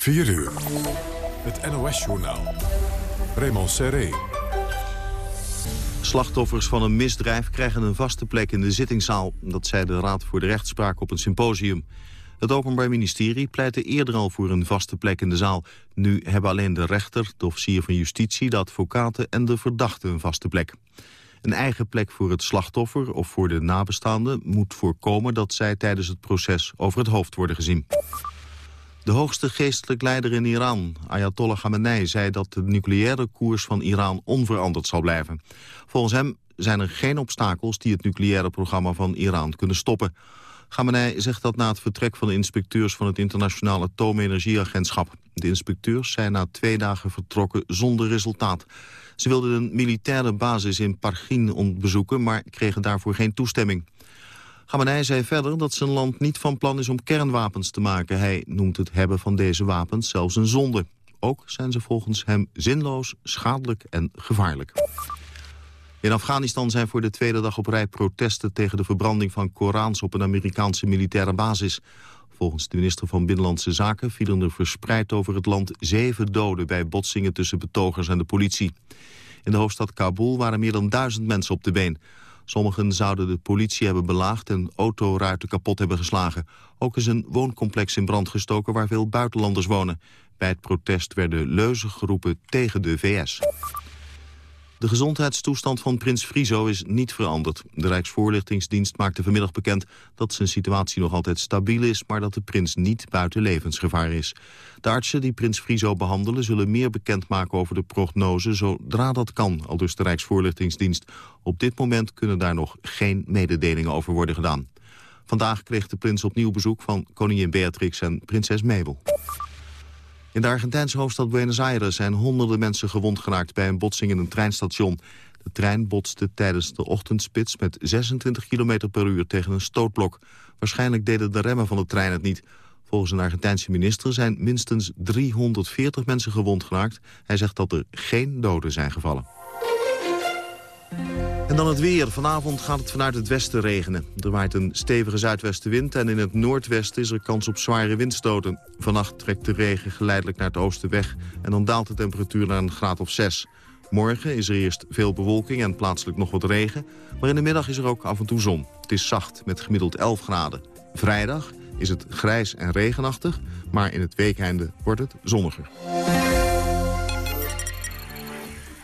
4 uur. Het NOS-journaal. Raymond Serré. Slachtoffers van een misdrijf krijgen een vaste plek in de zittingszaal. Dat zei de Raad voor de Rechtspraak op een symposium. Het Openbaar Ministerie pleitte eerder al voor een vaste plek in de zaal. Nu hebben alleen de rechter, de officier van justitie, de advocaten en de verdachte een vaste plek. Een eigen plek voor het slachtoffer of voor de nabestaanden moet voorkomen dat zij tijdens het proces over het hoofd worden gezien. De hoogste geestelijk leider in Iran, Ayatollah Khamenei, zei dat de nucleaire koers van Iran onveranderd zal blijven. Volgens hem zijn er geen obstakels die het nucleaire programma van Iran kunnen stoppen. Khamenei zegt dat na het vertrek van de inspecteurs van het Internationaal Atoomenergieagentschap. De inspecteurs zijn na twee dagen vertrokken zonder resultaat. Ze wilden een militaire basis in Pargin bezoeken, maar kregen daarvoor geen toestemming. Khamenei zei verder dat zijn land niet van plan is om kernwapens te maken. Hij noemt het hebben van deze wapens zelfs een zonde. Ook zijn ze volgens hem zinloos, schadelijk en gevaarlijk. In Afghanistan zijn voor de tweede dag op rij protesten tegen de verbranding van Korans op een Amerikaanse militaire basis. Volgens de minister van Binnenlandse Zaken vielen er verspreid over het land zeven doden bij botsingen tussen betogers en de politie. In de hoofdstad Kabul waren meer dan duizend mensen op de been. Sommigen zouden de politie hebben belaagd en autoruiten kapot hebben geslagen. Ook is een wooncomplex in brand gestoken waar veel buitenlanders wonen. Bij het protest werden leuzen geroepen tegen de VS. De gezondheidstoestand van prins Friso is niet veranderd. De Rijksvoorlichtingsdienst maakte vanmiddag bekend dat zijn situatie nog altijd stabiel is... maar dat de prins niet buiten levensgevaar is. De artsen die prins Friso behandelen zullen meer bekendmaken over de prognose... zodra dat kan, al dus de Rijksvoorlichtingsdienst. Op dit moment kunnen daar nog geen mededelingen over worden gedaan. Vandaag kreeg de prins opnieuw bezoek van koningin Beatrix en prinses Mabel. In de Argentijnse hoofdstad Buenos Aires zijn honderden mensen gewond geraakt bij een botsing in een treinstation. De trein botste tijdens de ochtendspits met 26 km per uur tegen een stootblok. Waarschijnlijk deden de remmen van de trein het niet. Volgens een Argentijnse minister zijn minstens 340 mensen gewond geraakt. Hij zegt dat er geen doden zijn gevallen. En dan het weer. Vanavond gaat het vanuit het westen regenen. Er waait een stevige zuidwestenwind en in het noordwesten is er kans op zware windstoten. Vannacht trekt de regen geleidelijk naar het oosten weg en dan daalt de temperatuur naar een graad of 6. Morgen is er eerst veel bewolking en plaatselijk nog wat regen, maar in de middag is er ook af en toe zon. Het is zacht met gemiddeld 11 graden. Vrijdag is het grijs en regenachtig, maar in het weekeinde wordt het zonniger.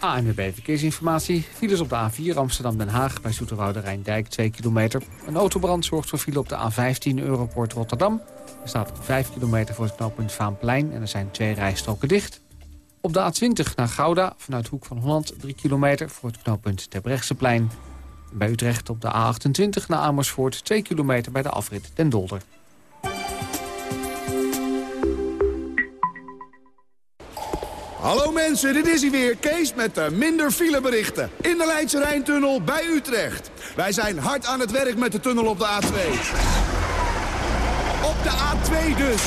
ANWB Verkeersinformatie. Files op de A4 Amsterdam-Den Haag bij Zoeterwoude Rijndijk 2 kilometer. Een autobrand zorgt voor file op de A15 Europoort Rotterdam. Er staat 5 kilometer voor het knooppunt Vaanplein en er zijn twee rijstroken dicht. Op de A20 naar Gouda vanuit Hoek van Holland 3 kilometer voor het knooppunt Terbrechtseplein. Bij Utrecht op de A28 naar Amersfoort 2 kilometer bij de afrit Den Dolder. Hallo mensen, dit is hij weer, Kees met de minder fileberichten. In de Leidse Rijntunnel bij Utrecht. Wij zijn hard aan het werk met de tunnel op de A2. Op de A2 dus.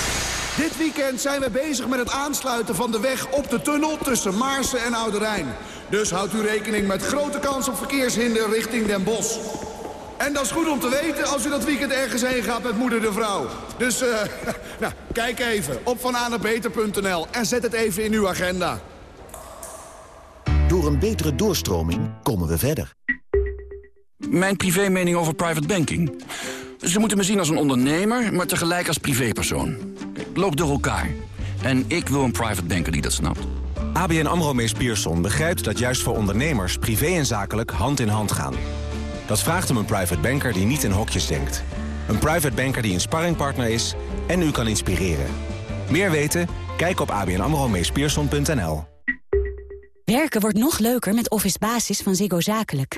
Dit weekend zijn we bezig met het aansluiten van de weg op de tunnel tussen Maarsen en Oude Rijn. Dus houdt u rekening met grote kans op verkeershinder richting Den Bosch. En dat is goed om te weten als u dat weekend ergens heen gaat met moeder de vrouw. Dus, eh, nou, kijk even op vananabeter.nl en zet het even in uw agenda. Door een betere doorstroming komen we verder. Mijn privé mening over private banking. Ze moeten me zien als een ondernemer, maar tegelijk als privépersoon. Loop door elkaar. En ik wil een private banker die dat snapt. ABN AMRO Mees Pierson begrijpt dat juist voor ondernemers... privé en zakelijk hand in hand gaan. Dat vraagt om een private banker die niet in hokjes denkt. Een private banker die een sparringpartner is en u kan inspireren. Meer weten? Kijk op abnamromeespierson.nl. Werken wordt nog leuker met Office Basis van Ziggo Zakelijk.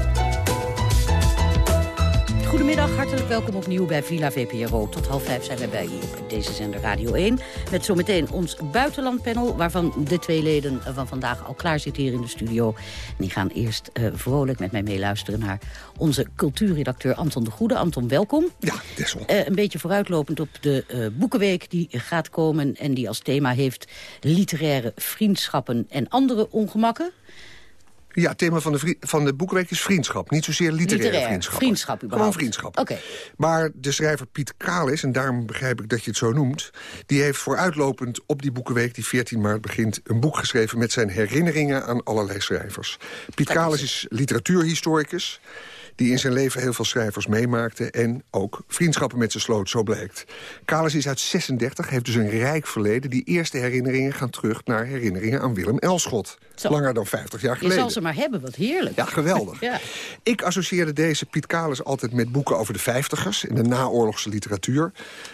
Goedemiddag, hartelijk welkom opnieuw bij Villa VPRO. Tot half vijf zijn wij bij u op deze zender Radio 1. Met zometeen ons buitenlandpanel, waarvan de twee leden van vandaag al klaar zitten hier in de studio. En die gaan eerst uh, vrolijk met mij meeluisteren naar onze cultuurredacteur Anton de Goede. Anton, welkom. Ja, Tessel. Uh, een beetje vooruitlopend op de uh, Boekenweek die gaat komen... en die als thema heeft literaire vriendschappen en andere ongemakken. Ja, het thema van de, van de boekenweek is vriendschap. Niet zozeer literaire Literair, vriendschap. vriendschap Gewoon überhaupt. vriendschap. Oké. Maar de schrijver Piet Kalis, en daarom begrijp ik dat je het zo noemt... die heeft vooruitlopend op die boekenweek die 14 maart begint... een boek geschreven met zijn herinneringen aan allerlei schrijvers. Piet Kalis is literatuurhistoricus die in zijn leven heel veel schrijvers meemaakte... en ook vriendschappen met ze sloot, zo blijkt. Kalis is uit 36, heeft dus een rijk verleden. Die eerste herinneringen gaan terug naar herinneringen aan Willem Elschot. Zo. Langer dan 50 jaar Je geleden. zal ze maar hebben, wat heerlijk. Ja, geweldig. Ja. Ik associeerde deze Piet Kalis altijd met boeken over de vijftigers... in de naoorlogse literatuur.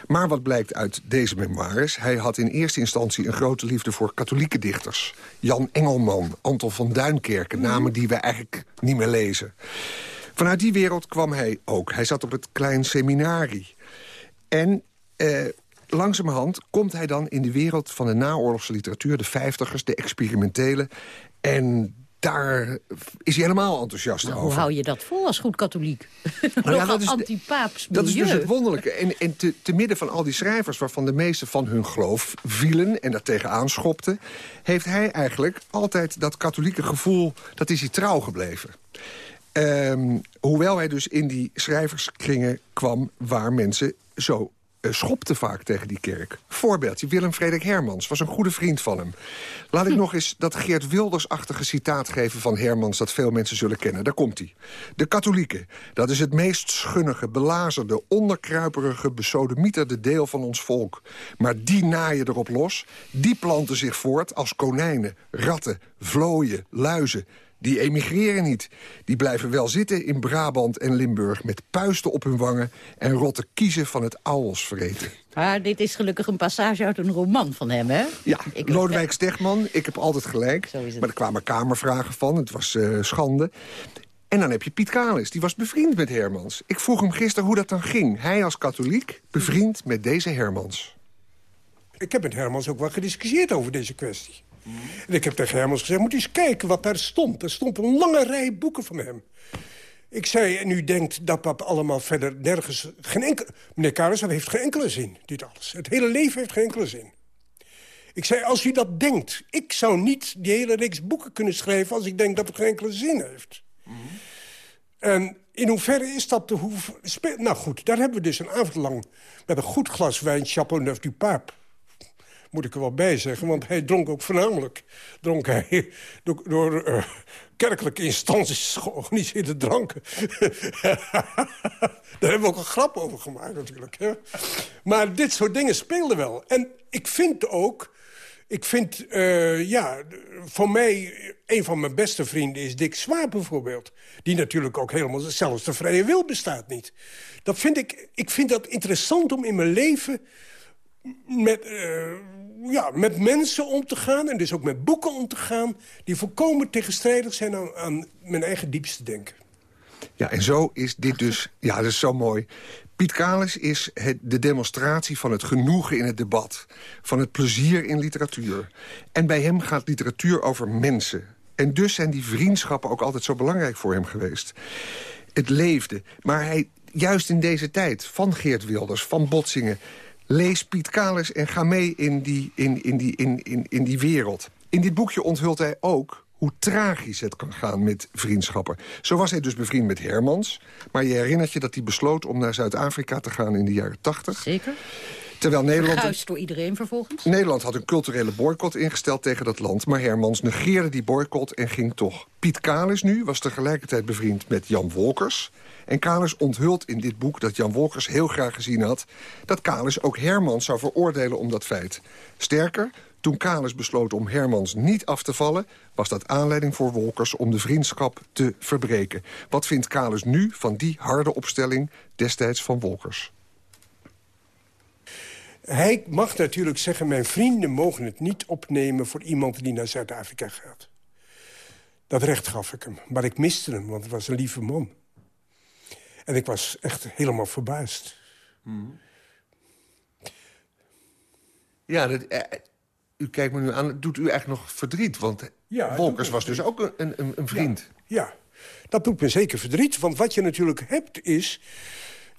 Maar wat blijkt uit deze memoires... hij had in eerste instantie een grote liefde voor katholieke dichters. Jan Engelman, Anton van Duinkerken, namen die we eigenlijk niet meer lezen. Vanuit die wereld kwam hij ook. Hij zat op het klein seminarie. En eh, langzamerhand komt hij dan in de wereld van de naoorlogse literatuur... de vijftigers, de experimentele. En daar is hij helemaal enthousiast Nou, over. hoe hou je dat vol als goed katholiek? Nou ja, dat is anti-paaps Dat is dus het wonderlijke. En, en te, te midden van al die schrijvers... waarvan de meeste van hun geloof vielen en daar tegenaan schopten... heeft hij eigenlijk altijd dat katholieke gevoel... dat is hij trouw gebleven. Ehm, hoewel hij dus in die schrijverskringen kwam... waar mensen zo eh, schopten vaak tegen die kerk. Voorbeeldje, Willem Frederik Hermans was een goede vriend van hem. Laat ik nog eens dat Geert Wilders-achtige citaat geven van Hermans... dat veel mensen zullen kennen. Daar komt hij. De katholieken, dat is het meest schunnige, belazerde... onderkruiperige, besodemieterde deel van ons volk. Maar die naaien erop los, die planten zich voort als konijnen... ratten, vlooien, luizen... Die emigreren niet. Die blijven wel zitten in Brabant en Limburg... met puisten op hun wangen en rotte kiezen van het ouwelsvreten. Maar dit is gelukkig een passage uit een roman van hem, hè? Ja, Ik- Lodewijk Stegman, ik heb altijd gelijk. Zo is het. Maar er kwamen kamervragen van, het was eh, schande. En dan heb je Piet Kalis, die was bevriend met Hermans. Ik vroeg hem gisteren hoe dat dan ging. Hij als katholiek, bevriend met deze Hermans. Ik heb met Hermans ook wel gediscussieerd over deze kwestie. En ik heb tegen Hermans gezegd, moet eens kijken wat daar stond. Er stond een lange rij boeken van hem. Ik zei, en u denkt dat dat allemaal verder nergens... Geen enkel, meneer dat heeft geen enkele zin, dit alles. Het hele leven heeft geen enkele zin. Ik zei, als u dat denkt... ik zou niet die hele reeks boeken kunnen schrijven... als ik denk dat het geen enkele zin heeft. En in hoeverre is dat te hoeven... Nou goed, daar hebben we dus een avond lang... met een goed glas wijn Chateauneuf du Pape moet ik er wel bij zeggen. Want hij dronk ook voornamelijk dronk hij door, eh, kerkelijke instanties georganiseerde dranken. Daar hebben we ook een grap over gemaakt natuurlijk. Hè? Maar dit soort dingen speelden wel. En ik vind ook... Ik vind, eh, ja, voor mij... een van mijn beste vrienden is Dick Swaap bijvoorbeeld. Die natuurlijk ook helemaal... zelfs de vrije wil bestaat niet. Dat vind ik... Ik vind dat interessant om in mijn leven met, eh, ja, met mensen om te gaan... en dus ook met boeken om te gaan... die volkomen tegenstrijdig zijn aan, aan mijn eigen diepste denken. Ja, en zo is dit dus... Ja, dat is zo mooi. Piet Kalis is het, de demonstratie van het genoegen in het debat. Van het plezier in literatuur. En bij hem gaat literatuur over mensen. En dus zijn die vriendschappen ook altijd zo belangrijk voor hem geweest. Het leefde. Maar hij, juist in deze tijd, van Geert Wilders, van Botsingen... lees Piet Kalis en ga mee in die, in, in, die, in, in, in die wereld. In dit boekje onthult hij ook hoe tragisch het kan gaan met vriendschappen. Zo was hij dus bevriend met Hermans. Maar je herinnert je dat hij besloot om naar Zuid-Afrika te gaan in de jaren 80. Zeker. Terwijl Nederland... Gehuist door iedereen vervolgens. Nederland had een culturele boycott ingesteld tegen dat land... maar Hermans negeerde die boycott en ging toch. Piet Kalis nu was tegelijkertijd bevriend met Jan Wolkers... en Kalis onthult in dit boek dat Jan Wolkers heel graag gezien had... dat Kalis ook Hermans zou veroordelen om dat feit. Sterker, toen Kalis besloot om Hermans niet af te vallen... was dat aanleiding voor Wolkers om de vriendschap te verbreken. Wat vindt Kalis nu van die harde opstelling destijds van Wolkers? Hij mag natuurlijk zeggen... mijn vrienden mogen het niet opnemen voor iemand die naar Zuid-Afrika gaat. Dat recht gaf ik hem. Maar ik miste hem, want het was een lieve man. En ik was echt helemaal verbaasd. Ja, dat, eh, u kijkt me nu aan. Doet u echt nog verdriet? Want Ja, Wolkers was dus ook een, een, een vriend. Ja, dat doet me zeker verdriet. Want wat je natuurlijk hebt is...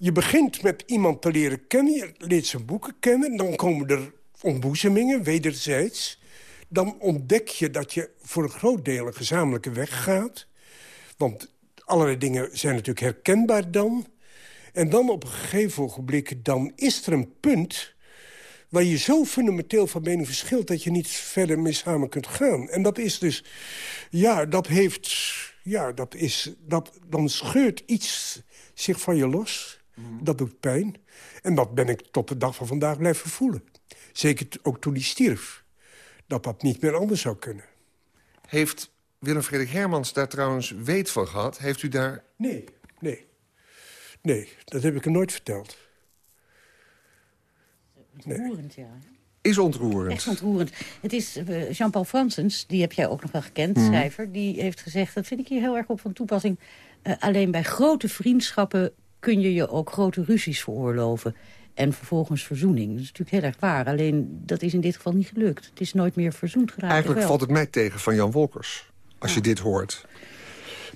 je begint met iemand te leren kennen, je leert zijn boeken kennen... dan komen er ontboezemingen, wederzijds. Dan ontdek je dat je voor een groot deel een gezamenlijke weg gaat. Want allerlei dingen zijn natuurlijk herkenbaar dan. En dan op een gegeven ogenblik, dan is er een punt waar je zo fundamenteel van mening verschilt... dat je niet verder mee samen kunt gaan. En dat is dus... Ja, dat heeft... Ja, dat is... Dat, dan scheurt iets zich van je los. Dat doet pijn. En dat ben ik tot de dag van vandaag blijven voelen. Zeker ook toen hij stierf. Dat dat niet meer anders zou kunnen. Heeft Willem-Frederik Hermans daar trouwens weet van gehad? Heeft u daar... Nee, nee. Nee, dat heb ik hem nooit verteld. Ontroerend, ja. Is ontroerend. Echt ontroerend. Het is eh, Jean-Paul Fransens, die heb jij ook nog wel gekend, Mhm. schrijver. Die heeft gezegd, dat vind ik hier heel erg op van toepassing... eh, alleen bij grote vriendschappen kun je je ook grote ruzies veroorloven. En vervolgens verzoening. Dat is natuurlijk heel erg waar. Alleen, dat is in dit geval niet gelukt. Het is nooit meer verzoend geraakt. Eigenlijk valt het mij tegen van Jan Wolkers. Als je dit hoort.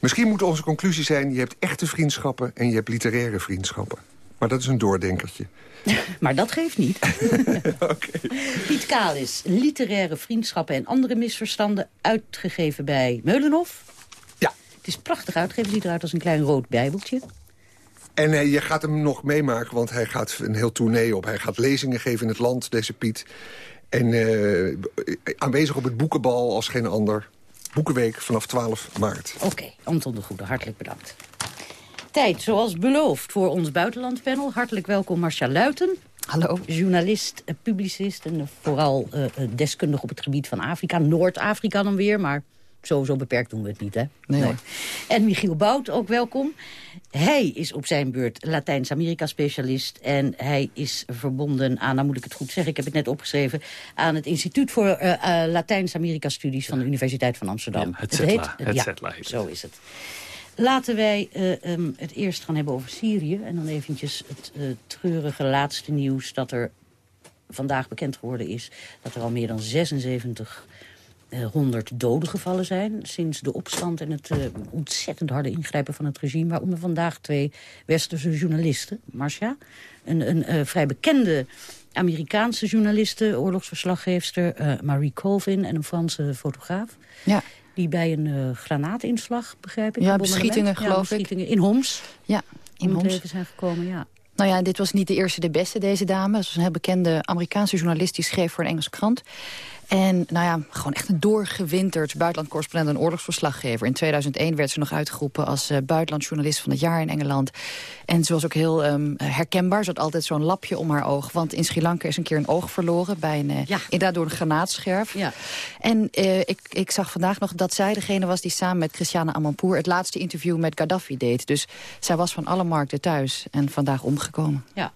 Misschien moet onze conclusie zijn... je hebt echte vriendschappen en je hebt literaire vriendschappen. Maar dat is een doordenkertje. Maar dat geeft niet. Piet Kalis, literaire vriendschappen en andere misverstanden... uitgegeven bij Meulenhof. Ja. Het is prachtig uitgegeven, ziet eruit als een klein rood bijbeltje. En eh, je gaat hem nog meemaken, want hij gaat een heel tournee op. Hij gaat lezingen geven in het land, deze Piet. En eh, aanwezig op het boekenbal als geen ander. Boekenweek vanaf 12 maart. Oké, Anton de Goede, hartelijk bedankt. Tijd, zoals beloofd, voor ons buitenlandpanel. Hartelijk welkom Marcia Luiten. Hallo. Journalist, eh, publicist en vooral eh, eh, deskundig op het gebied van Afrika. Noord-Afrika dan weer, maar zo, zo beperkt doen we het niet, hè? Nee. En Michiel Bout, ook welkom. Hij is op zijn beurt Latijns-Amerika-specialist... en hij is verbonden aan, nou moet ik het goed zeggen... ik heb het net opgeschreven... aan het Instituut voor eh, eh, Latijns-Amerika-studies... van de Universiteit van Amsterdam. Ja, het ZETLA, het ja, heet zo is het. Laten wij eh, ehm, het eerst gaan hebben over Syrië... en dan eventjes het treurige laatste nieuws... dat er vandaag bekend geworden is... dat er al meer dan 76 eh, 100 doden gevallen zijn... sinds de opstand en het eh, ontzettend harde ingrijpen van het regime... waaronder vandaag twee westerse journalisten. Marcia, een, een eh, vrij bekende Amerikaanse journaliste... oorlogsverslaggeefster Marie Colvin en een Franse fotograaf... Ja. die bij een granaatinslag, begrijp ik... Ja, beschietingen, ja, geloof ik. beschietingen in Homs. Ja, in Homs. leven zijn gekomen, ja. Nou ja, dit was niet de eerste de beste, deze dame. Ze was een heel bekende Amerikaanse journalist die schreef voor een Engelse krant. En nou ja, gewoon echt een doorgewinterd buitenlandcorrespondent en oorlogsverslaggever. In 2001 werd ze nog uitgeroepen als uh, buitenlandjournalist van het jaar in Engeland. En ze was ook heel um, herkenbaar. Ze had altijd zo'n lapje om haar oog. Want in Sri Lanka is een keer een oog verloren. Bij een, uh, ja. Inderdaad door een granaatscherf. Ja. En uh, ik, ik zag vandaag nog dat zij degene was die samen met Christiane Amanpour... het laatste interview met Gaddafi deed. Dus zij was van alle markten thuis en vandaag omgekomen. Ja.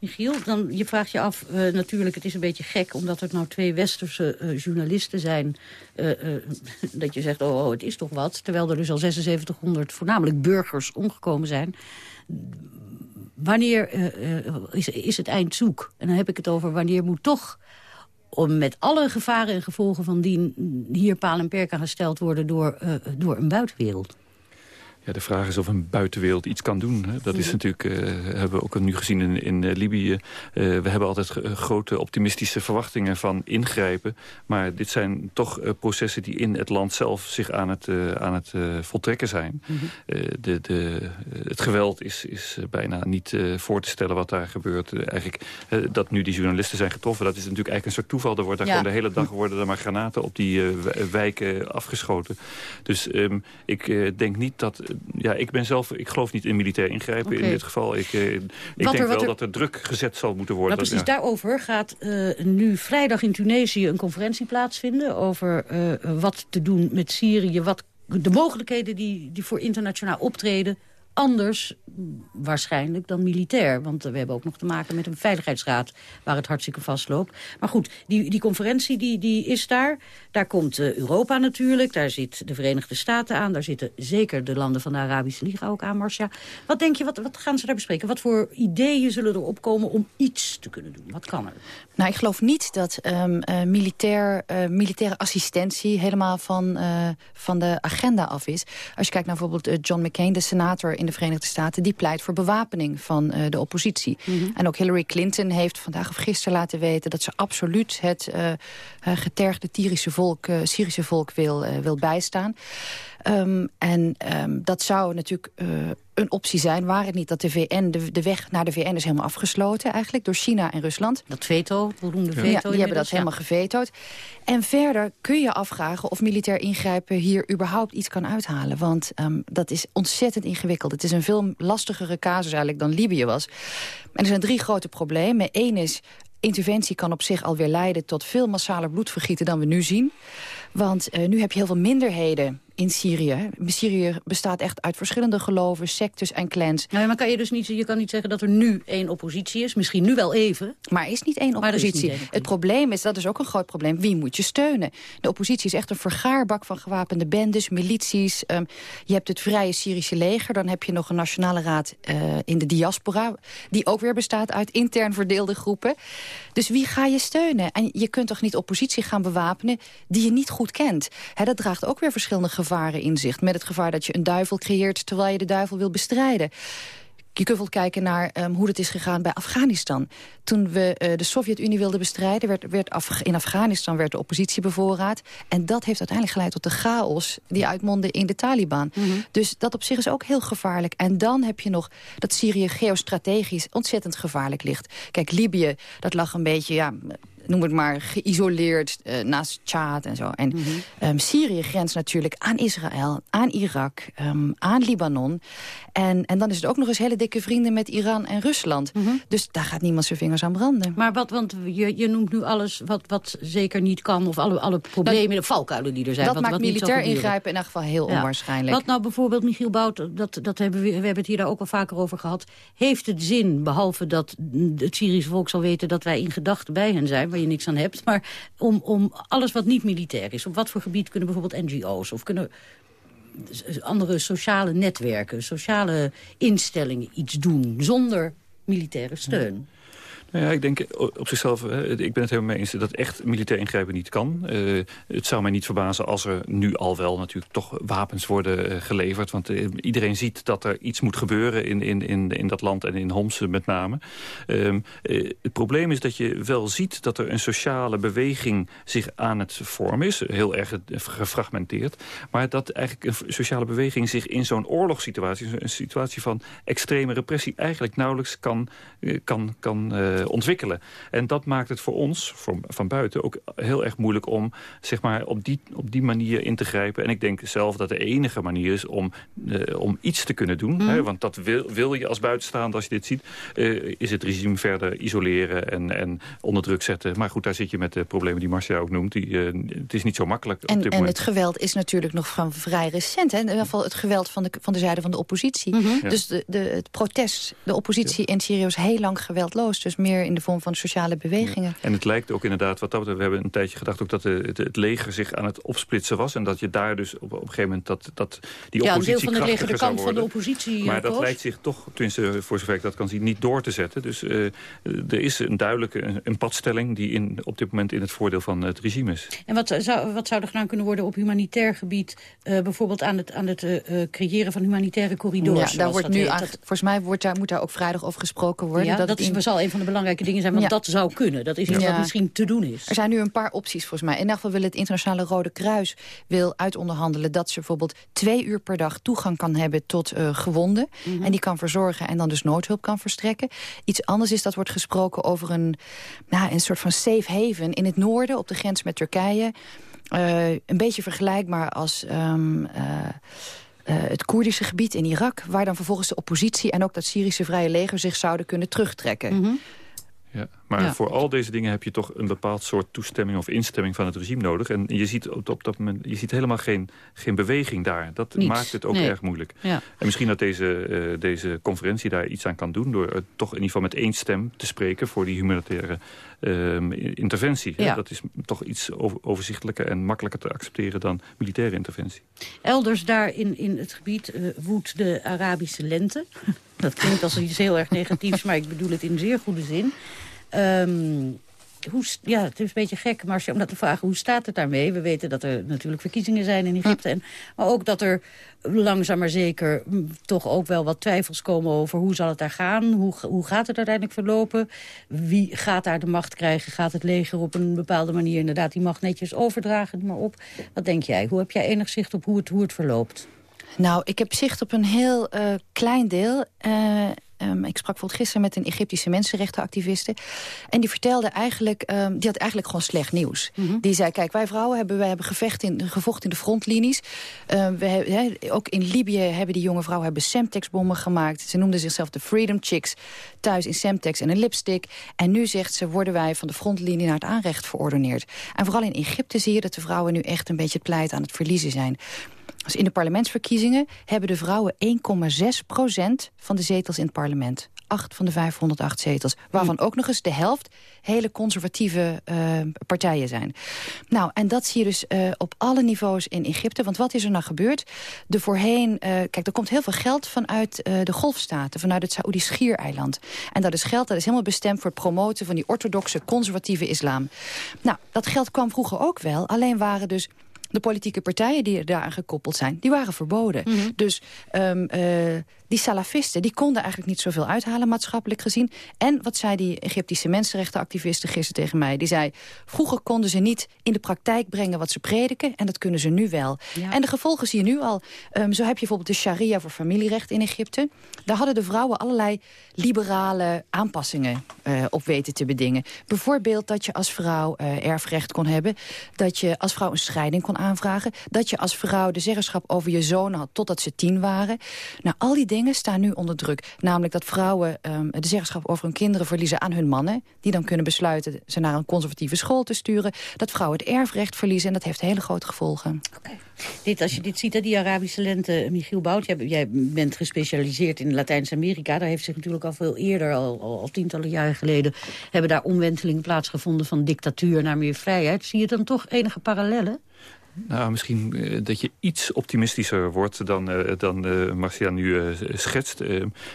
Michiel, dan, je vraagt je af, uh, natuurlijk, het is een beetje gek... omdat er nou twee westerse uh, journalisten zijn... Uh, dat je zegt, oh, het is toch wat... terwijl er dus al 7600 voornamelijk burgers omgekomen zijn. Wanneer is, is het eind zoek? En dan heb ik het over wanneer moet toch om met alle gevaren en gevolgen van dien... hier paal en perk gesteld worden door, door een buitenwereld. Ja, de vraag is of een buitenwereld iets kan doen. Hè. Dat is natuurlijk, uh, hebben we ook nu gezien in, in uh, Libië. Uh, we hebben altijd grote optimistische verwachtingen van ingrijpen. Maar dit zijn toch processen die in het land zelf zich aan het, aan het voltrekken zijn. Mm -hmm. de, de, het geweld is, is bijna niet voor te stellen wat daar gebeurt. eigenlijk dat nu die journalisten zijn getroffen, dat is natuurlijk eigenlijk een soort toeval. Er wordt daar ja. gewoon de hele dag worden er maar granaten op die wijken afgeschoten. Dus um, ik denk niet dat ja, ik ben zelf, ik geloof niet in militair ingrijpen okay. in dit geval. Ik, eh, ik denk er, wel er... dat er druk gezet zal moeten worden. Nou, precies, ja. daarover gaat uh, nu vrijdag in Tunesië een conferentie plaatsvinden... over uh, wat te doen met Syrië, wat, de mogelijkheden die, die voor internationaal optreden anders waarschijnlijk dan militair. Want we hebben ook nog te maken met een veiligheidsraad waar het hartstikke vastloopt. Maar goed, die, die conferentie die, die is daar. Daar komt uh, Europa natuurlijk, daar zit de Verenigde Staten aan. Daar zitten zeker de landen van de Arabische Liga ook aan, Marcia. Wat denk je, wat, wat gaan ze daar bespreken? Wat voor ideeën zullen er opkomen om iets te kunnen doen? Wat kan er? Nou, ik geloof niet dat um, militair, uh, militaire assistentie helemaal van, van de agenda af is. Als je kijkt naar bijvoorbeeld John McCain, de senator in de Verenigde Staten... die pleit voor bewapening van uh, de oppositie. Mm -hmm. En ook Hillary Clinton heeft vandaag of gisteren laten weten... dat ze absoluut het uh, getergde Syrische volk, Syrische volk wil, wil bijstaan. Um, en um, dat zou natuurlijk een optie zijn... waar het niet dat de VN, de, de, weg naar de VN is helemaal afgesloten eigenlijk... door China en Rusland. Dat veto, beroemde veto. Ja, die hebben dat helemaal gevetood. En verder kun je afvragen of militair ingrijpen hier überhaupt iets kan uithalen. Want um, dat is ontzettend ingewikkeld. Het is een veel lastigere casus eigenlijk dan Libië was. En er zijn drie grote problemen. Eén is, interventie kan op zich alweer leiden tot veel massaler bloedvergieten dan we nu zien. Want uh, nu heb je heel veel minderheden in Syrië. Syrië bestaat echt uit verschillende geloven, sectes en clans. Nou, maar kan je dus niet, je kan niet zeggen dat er nu één oppositie is. Misschien nu wel even. Maar er is niet één oppositie. Niet één. Het probleem is, dat is ook een groot probleem, wie moet je steunen? De oppositie is echt een vergaarbak van gewapende bendes, milities. Um, je hebt het Vrije Syrische leger. Dan heb je nog een nationale raad uh, in de diaspora. Die ook weer bestaat uit intern verdeelde groepen. Dus wie ga je steunen? En je kunt toch niet oppositie gaan bewapenen die je niet goed kent? He, dat draagt ook weer verschillende gevaren in zich. Met het gevaar dat je een duivel creëert terwijl je de duivel wil bestrijden. Je kunt wel kijken naar um, hoe het is gegaan bij Afghanistan. Toen we uh, de Sovjet-Unie wilden bestrijden... werd, werd Af in Afghanistan werd de oppositie bevoorraad. En dat heeft uiteindelijk geleid tot de chaos... die uitmondde in de Taliban. Mm -hmm. Dus dat op zich is ook heel gevaarlijk. En dan heb je nog dat Syrië geostrategisch ontzettend gevaarlijk ligt. Kijk, Libië, dat lag een beetje... Ja, noem het maar, geïsoleerd uh, naast Tjaad en zo. En mm -hmm. um, Syrië grenst natuurlijk aan Israël, aan Irak, um, aan Libanon. En, en dan is het ook nog eens hele dikke vrienden met Iran en Rusland. Mm -hmm. Dus daar gaat niemand zijn vingers aan branden. Maar wat, want je, je noemt nu alles wat, wat zeker niet kan... of alle, alle problemen, de valkuilen die er zijn. Dat wat, maakt wat militair ingrijpen in elk geval heel ja. onwaarschijnlijk. Wat nou bijvoorbeeld, Michiel Bout, dat, dat hebben we, we hebben het hier daar ook al vaker over gehad... heeft het zin, behalve dat het Syrische volk zal weten... dat wij in gedachten bij hen zijn, waar je niks aan hebt... maar om, om alles wat niet militair is. Op wat voor gebied kunnen bijvoorbeeld NGO's... of kunnen andere sociale netwerken, sociale instellingen iets doen... zonder militaire steun? Ja. Ik denk op zichzelf, ik ben het helemaal mee eens dat echt militair ingrijpen niet kan. Uh, het zou mij niet verbazen als er nu al wel natuurlijk toch wapens worden uh, geleverd. Want iedereen ziet dat er iets moet gebeuren in, in, in, in dat land en in Homs met name. Um, het probleem is dat je wel ziet dat er een sociale beweging zich aan het vormen is. Heel erg gefragmenteerd. Maar dat eigenlijk een sociale beweging zich in zo'n oorlogssituatie, een situatie van extreme repressie, eigenlijk nauwelijks kan, kan, kan ontwikkelen. En dat maakt het voor ons, voor, van buiten, ook heel erg moeilijk om zeg maar, op, die, op die manier in te grijpen. En ik denk zelf dat de enige manier is om, uh, om iets te kunnen doen. Mm. Hè, want dat wil, wil je als buitenstaander, als je dit ziet, uh, is het regime verder isoleren en, en onder druk zetten. Maar goed, daar zit je met de problemen die Marcia ook noemt. Die, uh, het is niet zo makkelijk en, op dit en moment. het geweld is natuurlijk nog van vrij recent. Hè? In ieder geval het geweld van de, van de zijde van de oppositie. Mm -hmm. ja. Dus de, de, het protest, de oppositie ja. in Syrië is heel lang geweldloos. Dus meer in de vorm van sociale bewegingen. Ja. En het lijkt ook inderdaad, wat dat we hebben een tijdje gedacht ook dat de, het, het, leger zich aan het opsplitsen was. En dat je daar dus op, op een gegeven moment dat, dat die ja, oppositie van het leger de kant van de oppositie. Maar dat koos. lijkt zich toch, tenminste voor zover ik dat kan zien, niet door te zetten. Dus uh, er is een duidelijke een, een padstelling die in, op dit moment in het voordeel van het regime is. En wat zou, wat zou er gedaan kunnen worden op humanitair gebied? Uh, bijvoorbeeld aan het, aan het uh, creëren van humanitaire corridors. Ja, daar wordt nu aan, volgens mij wordt daar, moet daar ook vrijdag over gesproken worden. Ja, dat, dat is, in... zal een van de belangrijke dingen zijn, want ja. dat zou kunnen. Dat is iets ja. wat misschien te doen is. Er zijn nu een paar opties volgens mij. In ieder geval wil het internationale Rode Kruis wil uitonderhandelen... dat ze bijvoorbeeld twee uur per dag toegang kan hebben tot uh, gewonden. Mm -hmm. En die kan verzorgen en dan dus noodhulp kan verstrekken. Iets anders is dat wordt gesproken over een, nou, een soort van safe haven... in het noorden, op de grens met Turkije. Uh, een beetje vergelijkbaar als... Um, uh, uh, het Koerdische gebied in Irak... waar dan vervolgens de oppositie en ook dat Syrische Vrije Leger zich zouden kunnen terugtrekken. Mm -hmm. Ja, Maar Ja. voor al deze dingen heb je toch een bepaald soort toestemming of instemming van het regime nodig. En je ziet op, op dat moment je ziet helemaal geen, geen beweging daar. Dat Niets. maakt het ook Nee. erg moeilijk. Ja. En misschien dat deze, eh, deze conferentie daar iets aan kan doen... door eh, toch in ieder geval met één stem te spreken voor die humanitaire ehm, interventie. Ja. Dat is toch iets over- overzichtelijker en makkelijker te accepteren dan militaire interventie. Elders daar in, in het gebied eh, woedt de Arabische lente. Dat klinkt als iets heel erg negatiefs, maar ik bedoel het in zeer goede zin. Ehm, hoe, ja, het is een beetje gek, Marcia, om dat te vragen. Hoe staat het daarmee? We weten dat er natuurlijk verkiezingen zijn in Egypte. En, maar ook dat er langzaam maar zeker mm, toch ook wel wat twijfels komen over... hoe zal het daar gaan? Hoe, hoe gaat het uiteindelijk verlopen? Wie gaat daar de macht krijgen? Gaat het leger op een bepaalde manier inderdaad die macht netjes overdragen? Maar op. Wat denk jij? Hoe heb jij enig zicht op hoe het, hoe het verloopt? Nou, ik heb zicht op een heel eh, klein deel. Eh, ehm, ik sprak bijvoorbeeld gisteren met een Egyptische mensenrechtenactiviste. En die vertelde eigenlijk, ehm, die had eigenlijk gewoon slecht nieuws. Die zei, kijk, wij vrouwen hebben, wij hebben gevecht in, gevochten in de frontlinies. Ehm, we hebben, hè, ook in Libië hebben die jonge vrouwen hebben Semtex-bommen gemaakt. Ze noemden zichzelf de Freedom Chicks. Thuis in Semtex en een lipstick. En nu zegt ze, worden wij van de frontlinie naar het aanrecht verordoneerd. En vooral in Egypte zie je dat de vrouwen nu echt een beetje het pleit aan het verliezen zijn. Dus in de parlementsverkiezingen hebben de vrouwen 1,6 procent van de zetels in het parlement. Acht van de 508 zetels. Waarvan ook nog eens de helft hele conservatieve eh, partijen zijn. Nou, en dat zie je dus eh, op alle niveaus in Egypte. Want wat is er nou gebeurd? De voorheen, eh, kijk, er komt heel veel geld vanuit de golfstaten. Vanuit het Saoedi schiereiland. En dat is geld dat is helemaal bestemd voor het promoten van die orthodoxe conservatieve islam. Nou, dat geld kwam vroeger ook wel. Alleen waren dus de politieke partijen die daaraan gekoppeld zijn, die waren verboden. Dus ehm, eh, die salafisten, die konden eigenlijk niet zoveel uithalen maatschappelijk gezien. En wat zei die Egyptische mensenrechtenactiviste gisteren tegen mij? Die zei, vroeger konden ze niet in de praktijk brengen wat ze prediken. En dat kunnen ze nu wel. En de gevolgen zie je nu al. Ehm, zo heb je bijvoorbeeld de sharia voor familierecht in Egypte. Daar hadden de vrouwen allerlei liberale aanpassingen eh, op weten te bedingen. Bijvoorbeeld dat je als vrouw eh, erfrecht kon hebben. Dat je als vrouw een scheiding kon aanvragen. Dat je als vrouw de zeggenschap over je zonen had totdat ze tien waren. Nou, al die dingen staan nu onder druk. Namelijk dat vrouwen ehm, de zeggenschap over hun kinderen verliezen aan hun mannen. Die dan kunnen besluiten ze naar een conservatieve school te sturen. Dat vrouwen het erfrecht verliezen. En dat heeft hele grote gevolgen. Dit, als je dit ziet, die Arabische lente, Michiel Bout... Jij, bent gespecialiseerd in Latijns-Amerika. Daar heeft zich natuurlijk al veel eerder, al, al, al tientallen jaren geleden... hebben daar omwentelingen plaatsgevonden van dictatuur naar meer vrijheid. Zie je dan toch enige parallellen? Nou, misschien eh, dat je iets optimistischer wordt dan, eh, dan eh, Marcia nu schetst.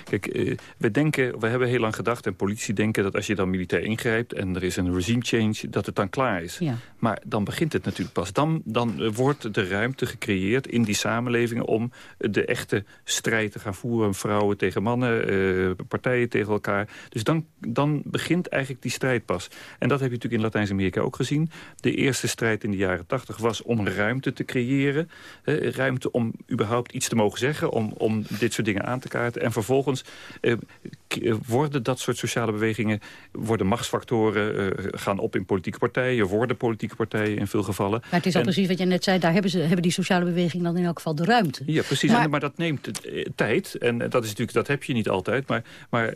Kijk, we denken, we hebben heel lang gedacht... en politici denken dat als je dan militair ingrijpt... en er is een regime change, dat het dan klaar is. Ja. Maar dan begint het natuurlijk pas. Dan, dan wordt de ruimte gecreëerd in die samenlevingen... om de echte strijd te gaan voeren. Vrouwen tegen mannen, partijen tegen elkaar. Dus dan, dan begint eigenlijk die strijd pas. En dat heb je natuurlijk in Latijns-Amerika ook gezien. De eerste strijd in de jaren tachtig was om ruimte te creëren. Ruimte om überhaupt iets te mogen zeggen. Om, om dit soort dingen aan te kaarten. En vervolgens eh, eh, worden dat soort sociale bewegingen... worden machtsfactoren, eh, gaan op in politieke partijen... worden politieke partijen in veel gevallen. Maar het is al En- precies wat je net zei. Daar hebben, ze, hebben die sociale bewegingen dan in elk geval de ruimte. ja, precies. Maar- dat neemt tijd. En dat, is natuurlijk, dat heb je niet altijd. Maar, maar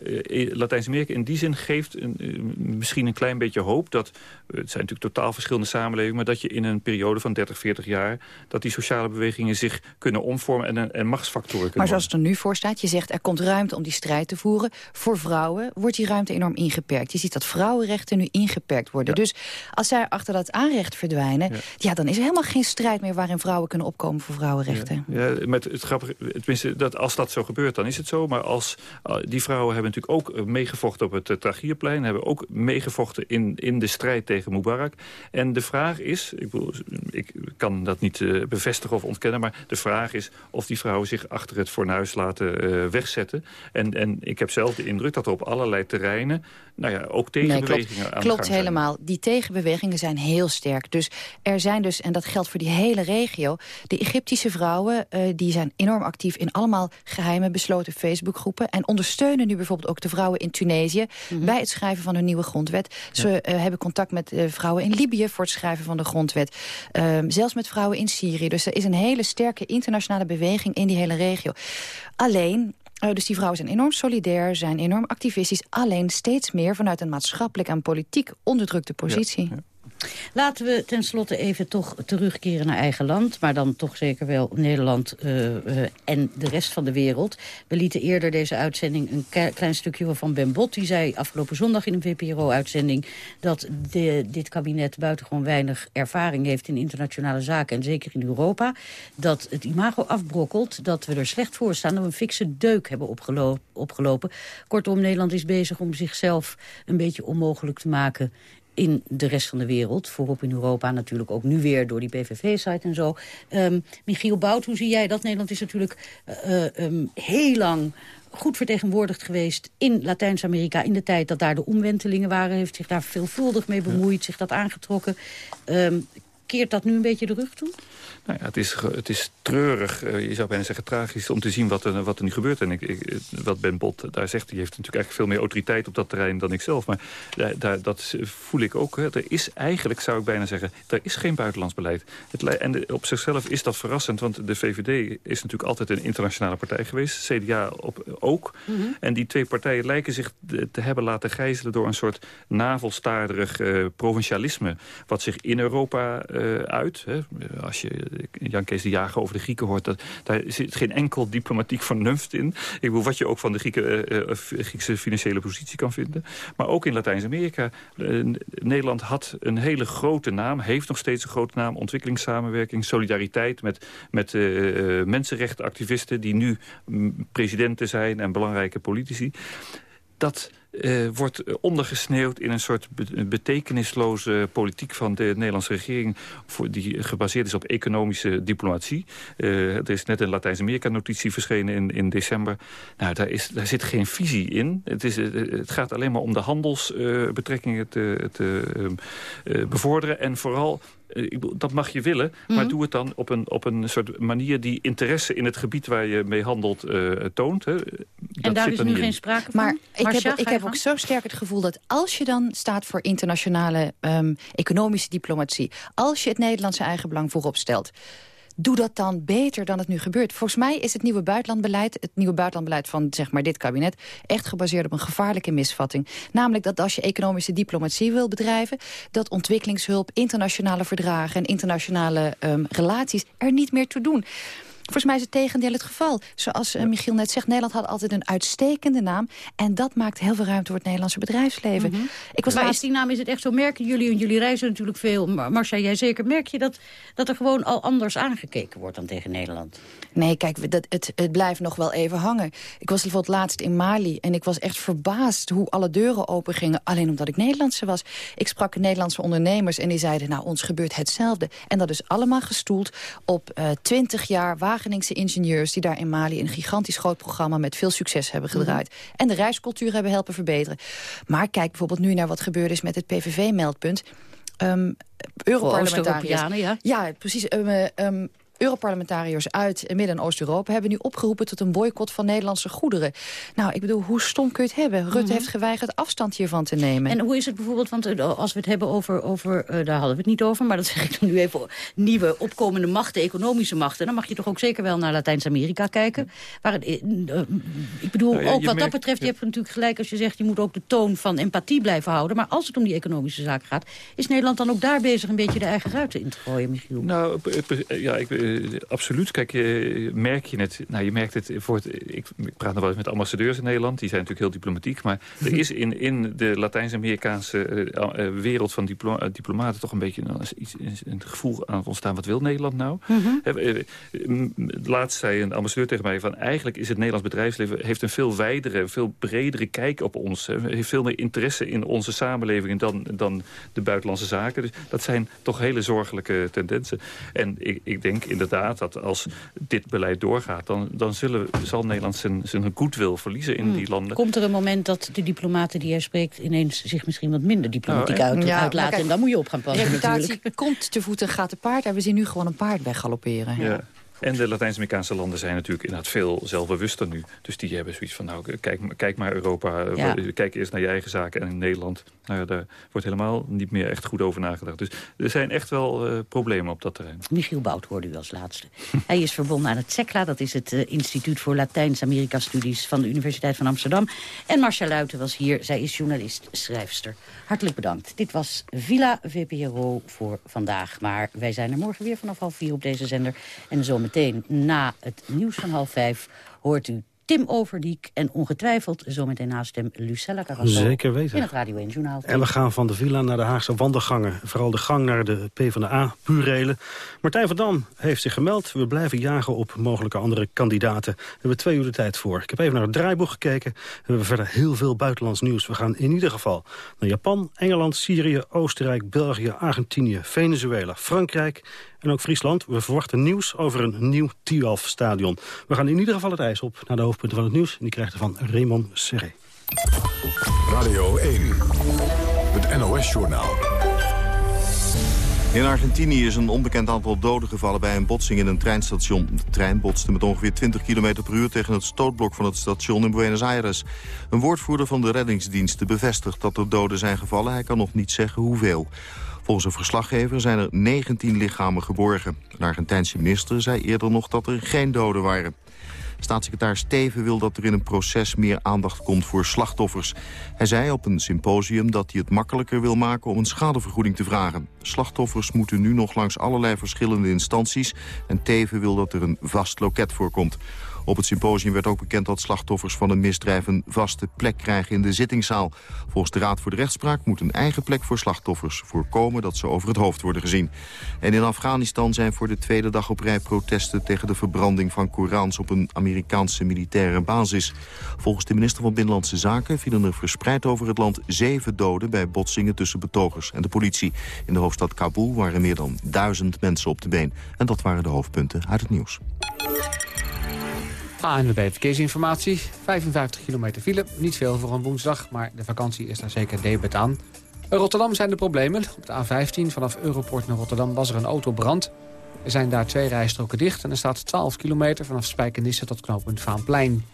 Latijns-Amerika in die zin geeft een, misschien een klein beetje hoop... dat, het zijn natuurlijk totaal verschillende samenlevingen... maar dat je in een periode van 30, 40 jaar... dat die sociale bewegingen zich kunnen omvormen en, en, en machtsfactoren kunnen Maar zoals het er nu voor staat, je zegt er komt ruimte om die strijd te voeren. Voor vrouwen wordt die ruimte enorm ingeperkt. Je ziet dat vrouwenrechten nu ingeperkt worden. Dus als zij achter dat aanrecht verdwijnen... Ja. dan is er helemaal geen strijd meer waarin vrouwen kunnen opkomen voor vrouwenrechten. Ja, met het grappige, tenminste, dat als dat zo gebeurt, dan is het zo. Maar als, uh, die vrouwen hebben natuurlijk ook uh, meegevochten op het uh, Tragierplein. Hebben ook meegevochten in, in de strijd tegen Mubarak. En de vraag is, ik, bedoel, ik kan dat niet uh, bevestigen of ontkennen... maar de vraag is of die vrouwen zich achter het fornuis laten uh, wegzetten. En, en ik heb zelf de indruk dat er op allerlei terreinen... nou ja, ook tegenbewegingen nee, klopt, aan klopt de gang helemaal. Die tegenbewegingen zijn heel sterk. Dus er zijn dus, en dat geldt voor die hele regio... de Egyptische vrouwen uh, die zijn enorm actief in allemaal geheime besloten Facebookgroepen... en ondersteunen nu bijvoorbeeld ook de vrouwen in Tunesië... Mm -hmm. bij het schrijven van hun nieuwe grondwet. Ze ja. uh, hebben contact met uh, vrouwen in Libië voor het schrijven van de grondwet. Zelfs met vrouwen in Syrië. Dus er is een hele sterke internationale beweging in die hele regio. Alleen, Uh, dus die vrouwen zijn enorm solidair, zijn enorm activistisch. Alleen steeds meer vanuit een maatschappelijk en politiek onderdrukte positie. Laten we tenslotte even toch terugkeren naar eigen land. Maar dan toch zeker wel Nederland uh, en de rest van de wereld. We lieten eerder deze uitzending een klein stukje van Ben Bot. Die zei afgelopen zondag in een VPRO-uitzending... dat de, dit kabinet buitengewoon weinig ervaring heeft in internationale zaken. En zeker in Europa. Dat het imago afbrokkelt. Dat we er slecht voor staan. Dat we een fikse deuk hebben opgelopen. Kortom, Nederland is bezig om zichzelf een beetje onmogelijk te maken in de rest van de wereld. Voorop in Europa natuurlijk ook nu weer door die PVV-site en zo. Um, Michiel Bout, hoe zie jij dat? Nederland is natuurlijk uh, um, heel lang goed vertegenwoordigd geweest in Latijns-Amerika... in de tijd dat daar de omwentelingen waren. Heeft zich daar veelvuldig mee bemoeid, zich dat aangetrokken. Um, keert dat nu een beetje de rug toe? Nou ja, het, is, het is treurig, eh, je zou bijna zeggen tragisch... om te zien wat er, wat er nu gebeurt. En ik, ik, wat Ben Bot daar zegt, die heeft natuurlijk eigenlijk veel meer autoriteit op dat terrein dan ik zelf. Maar daar, daar, dat voel ik ook. Hè. Er is eigenlijk, zou ik bijna zeggen, er is geen buitenlands beleid. Het, en op zichzelf is dat verrassend, want de VVD is natuurlijk altijd een internationale partij geweest. CDA op, ook. Mm -hmm. En die twee partijen lijken zich te hebben laten gijzelen... door een soort navelstaarderig uh, provincialisme... wat zich in Europa uh, uit. Hè. Als je Jan Kees de Jager over de Grieken hoort... Dat, daar zit geen enkel diplomatiek vernunft in. Ik bedoel, wat je ook van de Grieken, uh, Griekse financiële positie kan vinden. Maar ook in Latijns-Amerika. Uh, Nederland had een hele grote naam, heeft nog steeds een grote naam. Ontwikkelingssamenwerking, solidariteit met, met mensenrechtenactivisten... die nu presidenten zijn en belangrijke politici. Dat uh, wordt ondergesneeuwd in een soort betekenisloze politiek van de Nederlandse regering... Voor, die gebaseerd is op economische diplomatie. Uh, er is net een Latijns-Amerika-notitie verschenen in, in december. Nou, daar, is, daar zit geen visie in. Het, is, het gaat alleen maar om de handelsbetrekkingen te, te bevorderen... en vooral dat mag je willen, maar mm -hmm. doe het dan op een, op een soort manier... die interesse in het gebied waar je mee handelt uh, toont. Hè. Dat en daar is nu geen sprake van? Maar ik Marcia, heb, ik heb ook zo sterk het gevoel dat als je dan staat voor internationale um, economische diplomatie... als je het Nederlandse eigenbelang voorop stelt doe dat dan beter dan het nu gebeurt. Volgens mij is het nieuwe buitenlandbeleid, het nieuwe buitenlandbeleid van zeg maar dit kabinet, echt gebaseerd op een gevaarlijke misvatting. Namelijk dat als je economische diplomatie wil bedrijven, dat ontwikkelingshulp, internationale verdragen en internationale um, relaties er niet meer toe doen. Volgens mij is het tegendeel het geval. Zoals uh, Michiel net zegt, Nederland had altijd een uitstekende naam. En dat maakt heel veel ruimte voor het Nederlandse bedrijfsleven. Mm -hmm. Ik was maar laatst... is die naam, is het echt zo? Merken jullie, en jullie reizen natuurlijk veel. Marcia, jij zeker. Merk je dat, dat er gewoon al anders aangekeken wordt dan tegen Nederland? Nee, kijk, dat, het, het blijft nog wel even hangen. Ik was bijvoorbeeld laatst in Mali en ik was echt verbaasd hoe alle deuren open gingen. Alleen omdat ik Nederlandse was. Ik sprak Nederlandse ondernemers en die zeiden, nou, ons gebeurt hetzelfde. En dat is allemaal gestoeld op uh, 20 jaar Wageningse ingenieurs... die daar in Mali een gigantisch groot programma met veel succes hebben gedraaid. Mm -hmm. En de reiscultuur hebben helpen verbeteren. Maar kijk bijvoorbeeld nu naar wat gebeurd is met het PVV-meldpunt... Um, Europarlementariërs. Ja. ja, precies. Um, um, Europarlementariërs uit Midden- en Oost-Europa... hebben nu opgeroepen tot een boycott van Nederlandse goederen. Nou, ik bedoel, hoe stom kun je het hebben? Rutte mm -hmm. heeft geweigerd afstand hiervan te nemen. En hoe is het bijvoorbeeld, want als we het hebben over... over uh, daar hadden we het niet over, maar dat zeg ik dan nu even... nieuwe opkomende machten, economische machten... dan mag je toch ook zeker wel naar Latijns-Amerika kijken. Waar het, uh, ik bedoel, nou ja, ook wat merkt, dat betreft, je hebt natuurlijk gelijk als je zegt... je moet ook de toon van empathie blijven houden. Maar als het om die economische zaken gaat... is Nederland dan ook daar bezig een beetje de eigen ruiten in te gooien, Michiel? Nou, ja, ik uh, absoluut. Kijk, uh, merk je het... Nou, je merkt het voor het... Ik, ik praat nog wel eens met ambassadeurs in Nederland. Die zijn natuurlijk heel diplomatiek. Maar er is in, in de Latijns-Amerikaanse uh, uh, wereld van diplo diplomaten... toch een beetje een, iets, een gevoel aan het ontstaan. Wat wil Nederland nou? Mm -hmm. laatst zei een ambassadeur tegen mij... van eigenlijk is het Nederlands bedrijfsleven... heeft een veel wijdere, veel bredere kijk op ons. Heeft veel meer interesse in onze samenleving... dan, dan de buitenlandse zaken. Dus dat zijn toch hele zorgelijke tendensen. En ik, ik denk inderdaad dat als dit beleid doorgaat... dan, dan zullen, zal Nederland zijn, zijn goodwill verliezen in hmm. die landen. Komt er een moment dat de diplomaten die jij spreekt... ineens zich misschien wat minder diplomatiek nou, uit, ja, uitlaten? Kijk, en dan moet je op gaan passen Reputatie komt te voeten, gaat te paard. En we zien nu gewoon een paard weggalopperen. Ja. En de Latijns-Amerikaanse landen zijn natuurlijk inderdaad veel zelfbewuster nu. Dus die hebben zoiets van, nou, kijk, kijk maar Europa. Ja. Kijk eerst naar je eigen zaken. En in Nederland, nou ja, daar wordt helemaal niet meer echt goed over nagedacht. Dus er zijn echt wel uh, problemen op dat terrein. Michiel Bout hoorde u als laatste. Hij is verbonden aan het SECLA, dat is het uh, Instituut voor Latijns-Amerika-studies van de Universiteit van Amsterdam. En Marcia Luiten was hier, zij is journalist, schrijfster. Hartelijk bedankt. Dit was Villa VPRO voor vandaag. Maar wij zijn er morgen weer vanaf half vier op deze zender. En zometeen na het nieuws van half vijf hoort u Tim Overdiek en ongetwijfeld zometeen naast hem Lucella Carrasso. Zeker weten. In het Radio 1 Journaal. En we gaan van de villa naar de Haagse wandelgangen. Vooral de gang naar de PvdA-burelen. Martijn van Dam heeft zich gemeld. We blijven jagen op mogelijke andere kandidaten. We hebben twee uur de tijd voor. Ik heb even naar het draaiboek gekeken. We hebben verder heel veel buitenlands nieuws. We gaan in ieder geval naar Japan, Engeland, Syrië, Oostenrijk, België, Argentinië, Venezuela, Frankrijk en ook Friesland. We verwachten nieuws over een nieuw Tialf-stadion. We gaan in ieder geval het ijs op naar de hoofdpunten van het nieuws. En die krijgt er van Raymond Serré. Radio 1, het NOS-journaal. In Argentinië is een onbekend aantal doden gevallen bij een botsing in een treinstation. De trein botste met ongeveer 20 km per uur tegen het stootblok van het station in Buenos Aires. Een woordvoerder van de reddingsdiensten bevestigt dat er doden zijn gevallen. Hij kan nog niet zeggen hoeveel. Volgens een verslaggever zijn er 19 lichamen geborgen. De Argentijnse minister zei eerder nog dat er geen doden waren. Staatssecretaris Steven wil dat er in een proces meer aandacht komt voor slachtoffers. Hij zei op een symposium dat hij het makkelijker wil maken om een schadevergoeding te vragen. Slachtoffers moeten nu nog langs allerlei verschillende instanties... en Teven wil dat er een vast loket voorkomt. Op het symposium werd ook bekend dat slachtoffers van een misdrijf een vaste plek krijgen in de zittingszaal. Volgens de Raad voor de Rechtspraak moet een eigen plek voor slachtoffers voorkomen dat ze over het hoofd worden gezien. En in Afghanistan zijn voor de tweede dag op rij protesten tegen de verbranding van Korans op een Amerikaanse militaire basis. Volgens de minister van Binnenlandse Zaken vielen er verspreid over het land zeven doden bij botsingen tussen betogers en de politie. In de hoofdstad Kabul waren meer dan duizend mensen op de been. En dat waren de hoofdpunten uit het nieuws. ANWB Verkeersinformatie. 55 kilometer file. Niet veel voor een woensdag, maar de vakantie is daar zeker debet aan. In Rotterdam zijn de problemen. Op de A15 vanaf Europort naar Rotterdam was er een autobrand. Er zijn daar twee rijstroken dicht en er staat 12 kilometer vanaf Spijkenisse tot knooppunt Vaanplein.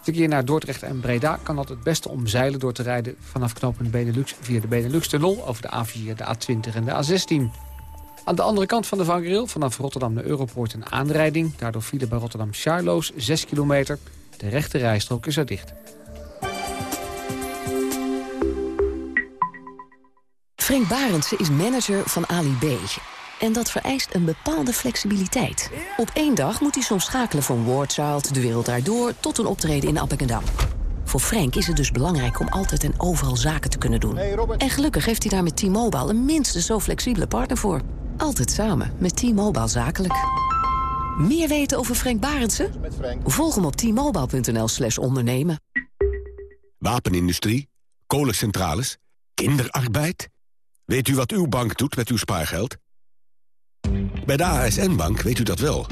Verkeer naar Dordrecht en Breda kan dat het beste omzeilen door te rijden vanaf knooppunt Benelux via de Benelux-tunnel over de A4, de A20 en de A16. Aan de andere kant van de vangrail, vanaf Rotterdam naar Europoort een aanrijding. Daardoor vielen bij Rotterdam Charloes 6 kilometer. De rechte rijstrook is er dicht. Frank Barendse is manager van Ali B. En dat vereist een bepaalde flexibiliteit. Op één dag moet hij soms schakelen van Wardchild, De Wereld Daardoor... tot een optreden in Appingedam. Voor Frank is het dus belangrijk om altijd en overal zaken te kunnen doen. En gelukkig heeft hij daar met T-Mobile een minstens zo flexibele partner voor. Altijd samen met T-Mobile Zakelijk. Meer weten over Frank Barendse? Volg hem op t-mobile.nl slash ondernemen. Wapenindustrie, kolencentrales, kinderarbeid. Weet u wat uw bank doet met uw spaargeld? Bij de ASN-bank weet u dat wel.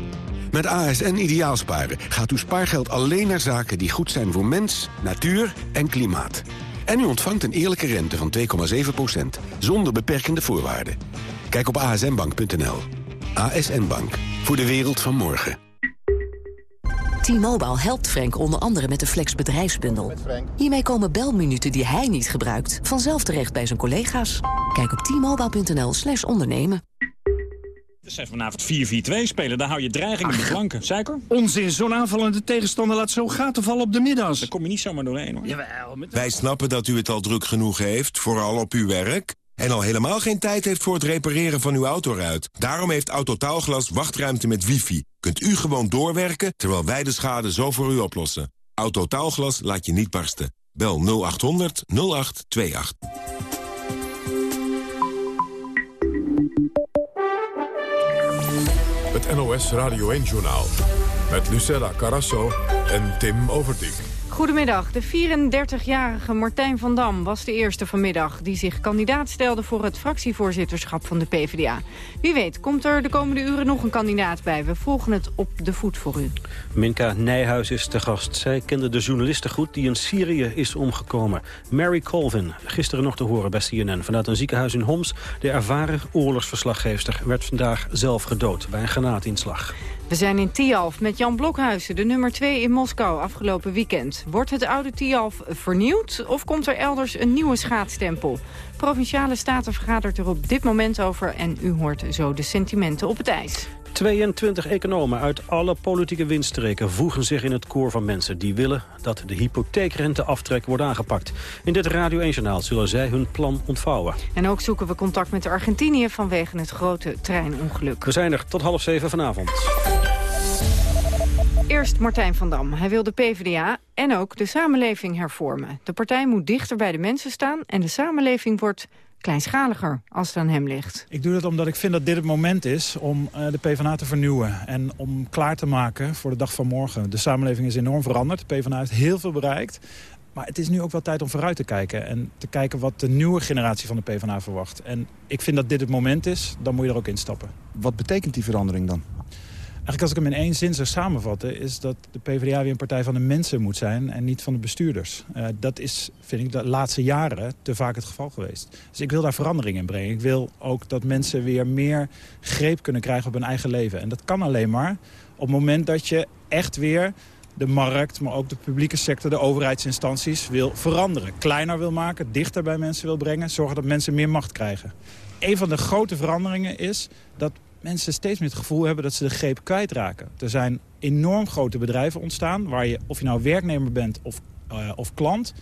Met ASN Ideaalsparen gaat uw spaargeld alleen naar zaken die goed zijn voor mens, natuur en klimaat. En u ontvangt een eerlijke rente van 2,7%, zonder beperkende voorwaarden. Kijk op asnbank.nl. ASN Bank, voor de wereld van morgen. T-Mobile helpt Frank onder andere met de Flex bedrijfsbundel. Hiermee komen belminuten die hij niet gebruikt... vanzelf terecht bij zijn collega's. Kijk op t-mobile.nl slash ondernemen. Ze zijn vanavond 4-4-2 spelen, daar hou je dreiging in de flanken. Suiker? Onzin, zo'n aanvallende tegenstander laat zo gaten vallen op de middags. Daar kom je niet zomaar doorheen, hoor. Jawel, met... Wij snappen dat u het al druk genoeg heeft, vooral op uw werk... en al helemaal geen tijd heeft voor het repareren van uw autoruit. Daarom heeft Autotaalglas wachtruimte met wifi. Kunt u gewoon doorwerken, terwijl wij de schade zo voor u oplossen. Autotaalglas laat je niet barsten. Bel 0800 0828. Het NOS Radio 1-journaal. Met Lucella Carasso en Tim Overdijk. Goedemiddag. De 34-jarige Martijn van Dam was de eerste vanmiddag... die zich kandidaat stelde voor het fractievoorzitterschap van de PvdA. Wie weet komt er de komende uren nog een kandidaat bij. We volgen het op de voet voor u. Minka Nijhuis is te gast. Zij kende de journaliste goed die in Syrië is omgekomen. Mary Colvin, gisteren nog te horen bij CNN. Vanuit een ziekenhuis in Homs. De ervaren oorlogsverslaggeefster werd vandaag zelf gedood bij een granaatinslag. We zijn in Tialf met Jan Blokhuizen, de nummer 2 in Moskou afgelopen weekend. Wordt het oude Tialf vernieuwd of komt er elders een nieuwe schaatstempel? Provinciale Staten vergadert er op dit moment over en u hoort zo de sentimenten op het ijs. 22 economen uit alle politieke windstreken voegen zich in het koor van mensen die willen dat de hypotheekrenteaftrek wordt aangepakt. In dit Radio 1-journaal zullen zij hun plan ontvouwen. En ook zoeken we contact met Argentinië vanwege het grote treinongeluk. We zijn er tot half zeven vanavond. Eerst Martijn van Dam. Hij wil de PvdA en ook de samenleving hervormen. De partij moet dichter bij de mensen staan en de samenleving wordt kleinschaliger als het aan hem ligt. Ik doe dat omdat ik vind dat dit het moment is om uh, de PvdA te vernieuwen. En om klaar te maken voor de dag van morgen. De samenleving is enorm veranderd. De PvdA heeft heel veel bereikt. Maar het is nu ook wel tijd om vooruit te kijken. En te kijken wat de nieuwe generatie van de PvdA verwacht. En ik vind dat dit het moment is, dan moet je er ook instappen. Wat betekent die verandering dan? Eigenlijk als ik hem in één zin zou samenvatten... is dat de PvdA weer een partij van de mensen moet zijn en niet van de bestuurders. Uh, dat is, vind ik, de laatste jaren te vaak het geval geweest. Dus ik wil daar verandering in brengen. Ik wil ook dat mensen weer meer greep kunnen krijgen op hun eigen leven. En dat kan alleen maar op het moment dat je echt weer de markt, maar ook de publieke sector, de overheidsinstanties wil veranderen. Kleiner wil maken, dichter bij mensen wil brengen, zorgen dat mensen meer macht krijgen. Een van de grote veranderingen is dat mensen steeds meer het gevoel hebben dat ze de greep kwijtraken. Er zijn enorm grote bedrijven ontstaan... waar je, of je nou werknemer bent of, uh, of klant...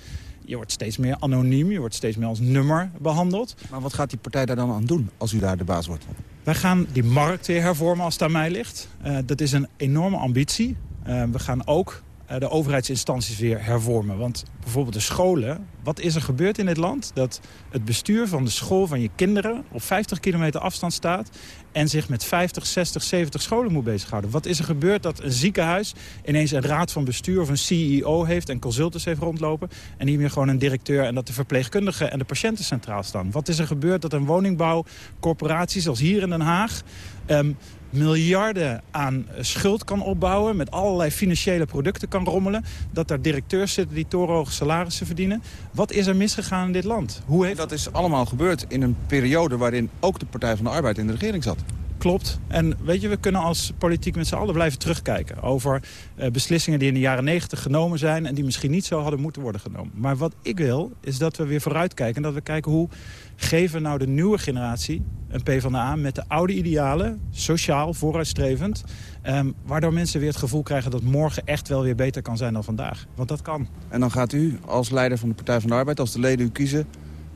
je wordt steeds meer anoniem, je wordt steeds meer als nummer behandeld. Maar wat gaat die partij daar dan aan doen als u daar de baas wordt? Wij gaan die markt weer hervormen als het aan mij ligt. Uh, dat is een enorme ambitie. Uh, we gaan ook de overheidsinstanties weer hervormen. Want bijvoorbeeld de scholen, wat is er gebeurd in dit land? Dat het bestuur van de school van je kinderen op 50 kilometer afstand staat en zich met 50, 60, 70 scholen moet bezighouden. Wat is er gebeurd dat een ziekenhuis ineens een raad van bestuur of een CEO heeft... en consultants heeft rondlopen en niet meer gewoon een directeur... en dat de verpleegkundigen en de patiënten centraal staan? Wat is er gebeurd dat een woningbouwcorporatie zoals hier in Den Haag... Um, miljarden aan schuld kan opbouwen... met allerlei financiële producten kan rommelen... dat daar directeurs zitten die torenhoge salarissen verdienen. Wat is er misgegaan in dit land? Hoe heeft... Dat is allemaal gebeurd in een periode waarin ook de Partij van de Arbeid in de regering zat. Klopt. En weet je, we kunnen als politiek met z'n allen blijven terugkijken... over uh, beslissingen die in de jaren negentig genomen zijn... en die misschien niet zo hadden moeten worden genomen. Maar wat ik wil, is dat we weer vooruitkijken... en dat we kijken hoe geven we nou de nieuwe generatie een PvdA... met de oude idealen, sociaal, vooruitstrevend... Um, waardoor mensen weer het gevoel krijgen dat morgen echt wel weer beter kan zijn dan vandaag. Want dat kan. En dan gaat u als leider van de Partij van de Arbeid, als de leden u kiezen...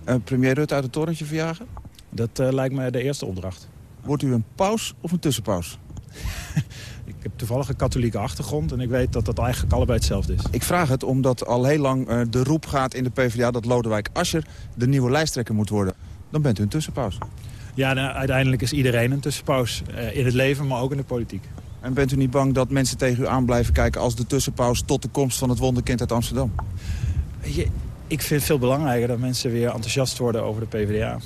Uh, premier Rutte uit het torentje verjagen? Dat uh, lijkt me de eerste opdracht. Wordt u een paus of een tussenpaus? ik heb toevallig een katholieke achtergrond en ik weet dat dat eigenlijk allebei hetzelfde is. Ik vraag het omdat al heel lang uh, de roep gaat in de PvdA... dat Lodewijk Asscher de nieuwe lijsttrekker moet worden. Dan bent u een tussenpaus. Ja, nou, uiteindelijk is iedereen een tussenpaus. Uh, in het leven, maar ook in de politiek. En bent u niet bang dat mensen tegen u aan blijven kijken... als de tussenpaus tot de komst van het wonderkind uit Amsterdam? Je, ik vind het veel belangrijker dat mensen weer enthousiast worden over de PvdA.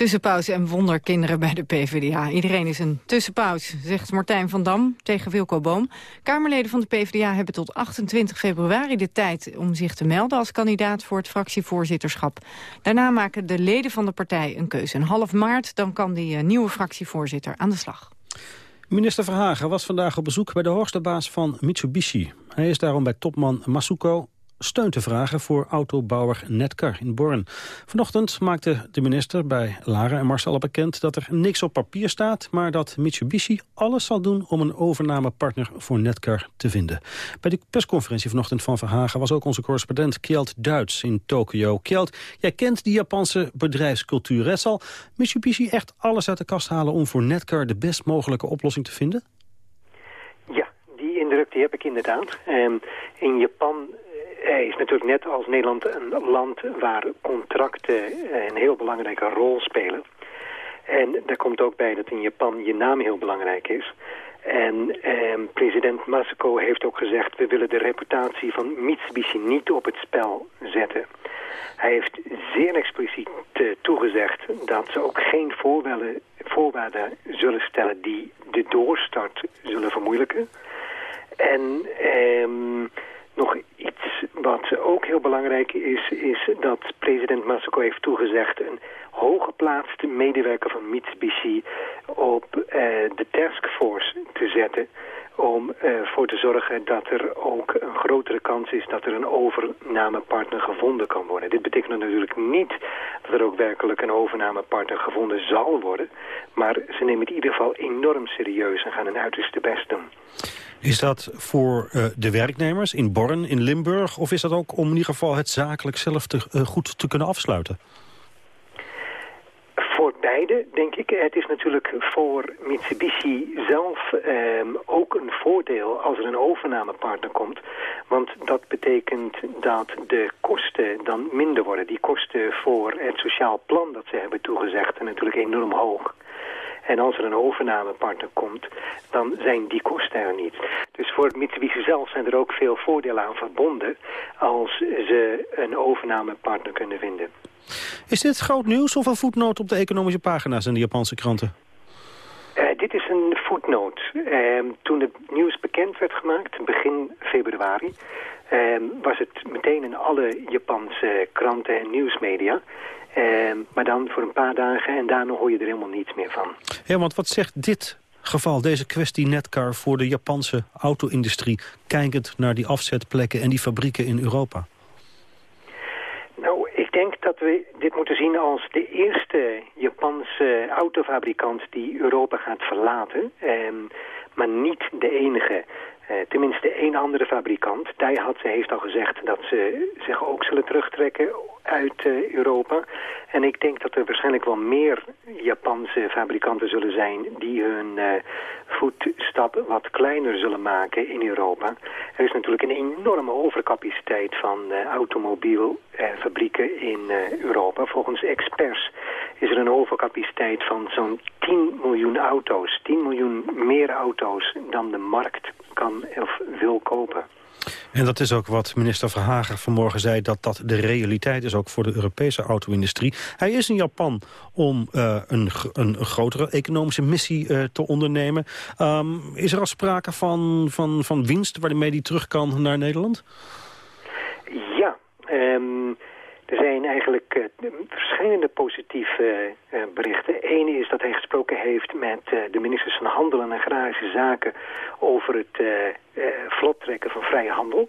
Tussenpauze en wonderkinderen bij de PvdA. Iedereen is een tussenpauze, zegt Martijn van Dam tegen Wilco Boom. Kamerleden van de PvdA hebben tot 28 februari de tijd om zich te melden als kandidaat voor het fractievoorzitterschap. Daarna maken de leden van de partij een keuze. En half maart dan kan die uh, nieuwe fractievoorzitter aan de slag. Minister Verhagen was vandaag op bezoek bij de hoogste baas van Mitsubishi. Hij is daarom bij topman Masuko steun te vragen voor autobouwer Netcar in Born. Vanochtend maakte de minister bij Lara en Marcel bekend dat er niks op papier staat, maar dat Mitsubishi alles zal doen om een overnamepartner voor Netcar te vinden. Bij de persconferentie vanochtend van Verhagen was ook onze correspondent Kjeld Duits in Tokio. Kjeld, jij kent die Japanse bedrijfscultuur. Het zal Mitsubishi echt alles uit de kast halen om voor Netcar de best mogelijke oplossing te vinden? Die heb ik inderdaad. Um, in Japan hij is natuurlijk net als Nederland een land waar contracten een heel belangrijke rol spelen. En daar komt ook bij dat in Japan je naam heel belangrijk is. En ehm, president Masako heeft ook gezegd... we willen de reputatie van Mitsubishi niet op het spel zetten. Hij heeft zeer expliciet uh, toegezegd dat ze ook geen voorwaarden zullen stellen... die de doorstart zullen vermoeilijken. En... Ehm, nog iets wat ook heel belangrijk is, is dat president Masako heeft toegezegd een hooggeplaatste medewerker van Mitsubishi op uh, de taskforce te zetten om ervoor uh, te zorgen dat er ook een grotere kans is dat er een overnamepartner gevonden kan worden. Dit betekent natuurlijk niet dat er ook werkelijk een overnamepartner gevonden zal worden, maar ze nemen het in ieder geval enorm serieus en gaan hun uiterste best doen. Is dat voor uh, de werknemers in Born, in Limburg... of is dat ook om in ieder geval het zakelijk zelf te, uh, goed te kunnen afsluiten? Voor beide, denk ik. Het is natuurlijk voor Mitsubishi zelf um, ook een voordeel als er een overnamepartner komt. Want dat betekent dat de kosten dan minder worden. Die kosten voor het sociaal plan dat ze hebben toegezegd zijn natuurlijk enorm hoog. En als er een overnamepartner komt, dan zijn die kosten er niet. Dus voor Mitsubishi zelf zijn er ook veel voordelen aan verbonden als ze een overnamepartner kunnen vinden. Is dit groot nieuws of een voetnoot op de economische pagina's in de Japanse kranten? Uh, dit is een voetnoot. Uh, toen het nieuws bekend werd gemaakt, begin februari... Uh, was het meteen in alle Japanse kranten en nieuwsmedia. Uh, maar dan voor een paar dagen en daarna hoor je er helemaal niets meer van. Ja, want wat zegt dit geval, deze kwestie Netcar... voor de Japanse auto-industrie... kijkend naar die afzetplekken en die fabrieken in Europa? Nou, ik denk dat we dit moeten zien als de eerste Japanse autofabrikant die Europa gaat verlaten. Um, maar niet de enige. Uh, tenminste, één andere fabrikant, Daihatsu, heeft al gezegd dat ze zich ook zullen terugtrekken uit uh, Europa. En ik denk dat er waarschijnlijk wel meer Japanse fabrikanten zullen zijn die hun uh, voetstap wat kleiner zullen maken in Europa. Er is natuurlijk een enorme overcapaciteit van automobielfabrieken in Europa. Volgens experts is er een overcapaciteit van zo'n 10 miljoen auto's. 10 miljoen meer auto's dan de markt kan of wil kopen. En dat is ook wat minister Verhagen vanmorgen zei... dat dat de realiteit is ook voor de Europese auto-industrie. Hij is in Japan om uh, een, een, grotere economische missie uh, te ondernemen. Um, is er al sprake van, van, van winst waarmee hij terug kan naar Nederland? Ja, um, er zijn eigenlijk uh, verschillende positieve uh, berichten. Ene is dat hij gesproken heeft met uh, de ministers van Handel en Agrarische Zaken over het vlottrekken van vrije handel.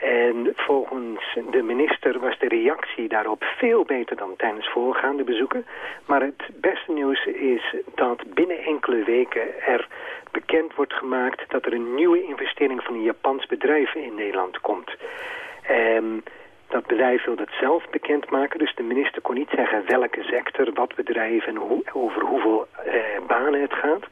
En volgens de minister was de reactie daarop veel beter dan tijdens voorgaande bezoeken. Maar het beste nieuws is dat binnen enkele weken er bekend wordt gemaakt dat er een nieuwe investering van een Japans bedrijf in Nederland komt. Um, dat bedrijf wil dat zelf bekendmaken. Dus de minister kon niet zeggen welke sector, wat bedrijf en hoe, over hoeveel eh, banen het gaat.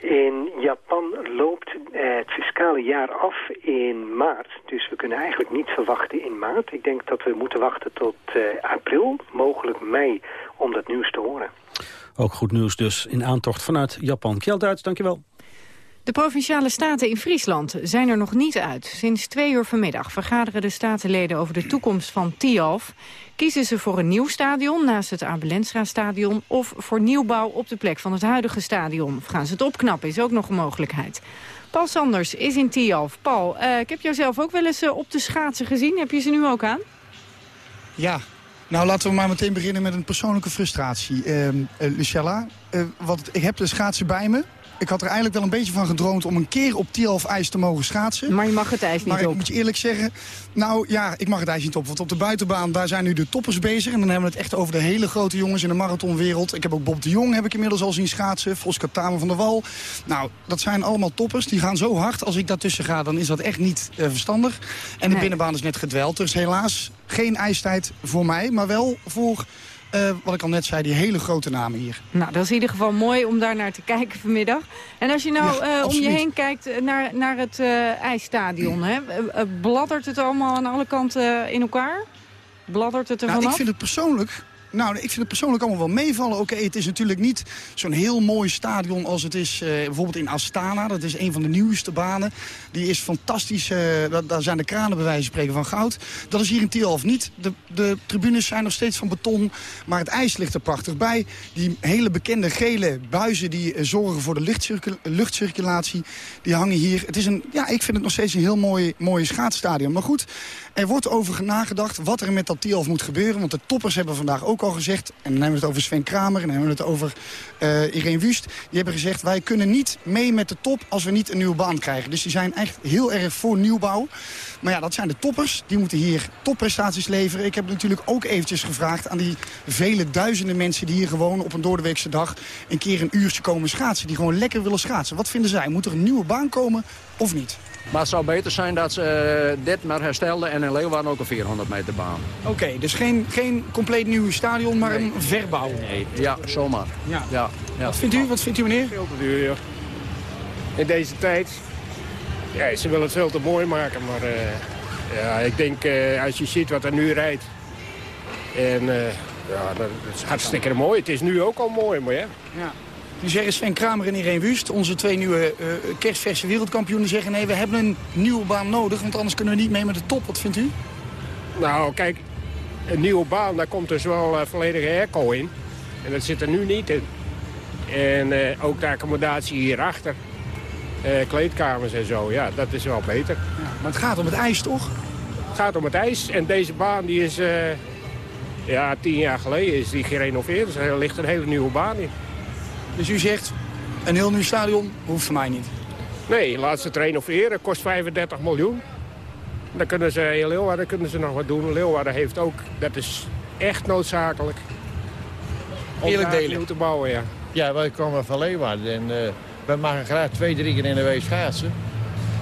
In Japan loopt het fiscale jaar af in maart. Dus we kunnen eigenlijk niet verwachten in maart. Ik denk dat we moeten wachten tot uh, april, mogelijk mei, om dat nieuws te horen. Ook goed nieuws dus in aantocht vanuit Japan. Kjeld Duits, dankjewel. De Provinciale Staten in Friesland zijn er nog niet uit. Sinds twee uur vanmiddag vergaderen de statenleden over de toekomst van Tialf. Kiezen ze voor een nieuw stadion naast het Abelensra-stadion... of voor nieuwbouw op de plek van het huidige stadion? Of gaan ze het opknappen, is ook nog een mogelijkheid. Paul Sanders is in Tialf. Paul, uh, ik heb jou zelf ook wel eens uh, op de schaatsen gezien. Heb je ze nu ook aan? Ja, nou, laten we maar meteen beginnen met een persoonlijke frustratie. Uh, uh, Lucella, want ik heb de schaatsen bij me ik had er eigenlijk wel een beetje van gedroomd om een keer op Tialf ijs te mogen schaatsen. Maar je mag het ijs niet maar op. Maar ik moet je eerlijk zeggen, nou ja, ik mag het ijs niet op. Want op de buitenbaan, daar zijn nu de toppers bezig. En dan hebben we het echt over de hele grote jongens in de marathonwereld. Ik heb ook Bob de Jong heb ik inmiddels al zien schaatsen. Oscar Tamer van der Wal. Nou, dat zijn allemaal toppers. Die gaan zo hard. Als ik daartussen ga, dan is dat echt niet uh, verstandig. En de binnenbaan is net gedweld. Dus helaas geen ijstijd voor mij, maar wel voor uh, wat ik al net zei, die hele grote namen hier. Nou, dat is in ieder geval mooi om daar naar te kijken vanmiddag. En als je nou ja, uh, om je heen kijkt naar, naar het uh, ijsstadion, hè, bladdert het allemaal aan alle kanten in elkaar? Bladdert het er nou, vanaf? Ik vind het persoonlijk Nou, ik vind het persoonlijk allemaal wel meevallen. Oké, het is natuurlijk niet zo'n heel mooi stadion als het is eh, bijvoorbeeld in Astana. Dat is een van de nieuwste banen. Die is fantastisch. Uh, daar zijn de kranen bij wijze van spreken van goud. Dat is hier in Tialf niet. De, de tribunes zijn nog steeds van beton. Maar het ijs ligt er prachtig bij. Die hele bekende gele buizen die eh, zorgen voor de luchtcirculatie. Die hangen hier. Het is een, ja, ik vind het nog steeds een heel mooi, mooie schaatsstadion. Maar goed, er wordt over nagedacht wat er met dat Tialf moet gebeuren. Want de toppers hebben vandaag ook al gezegd... en dan hebben we het over Sven Kramer en dan hebben we het over uh, Irene Wust... die hebben gezegd, wij kunnen niet mee met de top als we niet een nieuwe baan krijgen. Dus die zijn echt heel erg voor nieuwbouw. Maar ja, dat zijn de toppers. Die moeten hier topprestaties leveren. Ik heb natuurlijk ook eventjes gevraagd aan die vele duizenden mensen... die hier gewoon op een doordeweekse dag een keer een uurtje komen schaatsen. Die gewoon lekker willen schaatsen. Wat vinden zij? Moet er een nieuwe baan komen of niet? Maar het zou beter zijn dat ze uh, dit maar herstelden en in Leeuwarden ook een 400 meter baan. Oké, dus geen, geen compleet nieuw stadion, maar een verbouw. Nee, ja, zomaar. Ja. Ja, ja. Wat vindt u, wat vindt u meneer? Veel te duur, joh. In deze tijd. Ja, ze willen het veel te mooi maken, maar uh, ja, ik denk uh, als je ziet wat er nu rijdt. En ja, dat is hartstikke mooi. Het is nu ook al mooi, maar ja. ja. Nu zeggen Sven Kramer en Irene Wust, onze twee nieuwe uh, kerstverse wereldkampioenen... zeggen nee, we hebben een nieuwe baan nodig, want anders kunnen we niet mee met de top. Wat vindt u? Nou, kijk, een nieuwe baan, daar komt dus wel uh, volledige airco in. En dat zit er nu niet in. En uh, ook de accommodatie hierachter. kleedkamers en zo, ja, dat is wel beter. Ja, maar het gaat om het ijs, toch? Het gaat om het ijs. En deze baan die is... ja, tien jaar geleden is die gerenoveerd. Dus er ligt een hele nieuwe baan in. Dus u zegt, een heel nieuw stadion hoeft voor mij niet? Nee, laat ze het renoveren. Kost 35 miljoen. Dan kunnen ze in Leeuwarden kunnen ze nog wat doen. Leeuwarden heeft ook, dat is echt noodzakelijk. Om Eerlijk delen. te bouwen, ja. Ja, wij komen van Leeuwarden en uh, we maken graag twee, drie keer in de week schaatsen.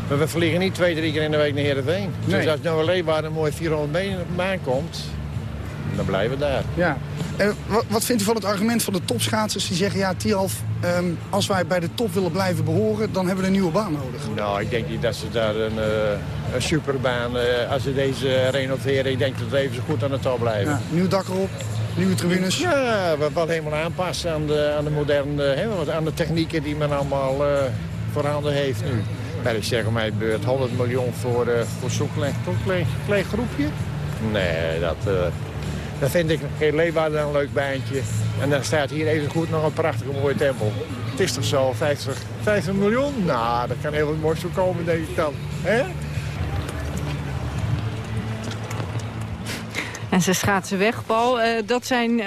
Maar we vliegen niet twee, drie keer in de week naar Heerenveen. Nee. Dus als nou een Leeuwarden een mooi 400 meter baan komt, dan blijven we daar. Ja. Uh, wat, wat, vindt u van het argument van de topschaatsers die zeggen... ja, Tialf, um, als wij bij de top willen blijven behoren... dan hebben we een nieuwe baan nodig? Nou, ik denk niet dat ze daar een, uh, een superbaan... Uh, als ze deze renoveren, ik denk dat we even zo goed aan de top blijven. Ja, nieuw dak erop, nieuwe tribunes? Ja, we wat helemaal aanpassen aan de, aan de moderne... Hè, aan de technieken die men allemaal voorhanden heeft nu. Maar ik zeg om mijn beurt 100 miljoen voor, voor zo'n klein, klein, klein groepje. Nee, dat... Dan vind ik geen Leeuwarden een leuk baantje. En dan staat hier even goed nog een prachtige mooie tempel. Het is toch zo, 50, 50 miljoen? Nou, dat kan heel wat moois komen, denk ik dan. Hè? En ze schaatsen weg, Paul. Uh, dat zijn uh,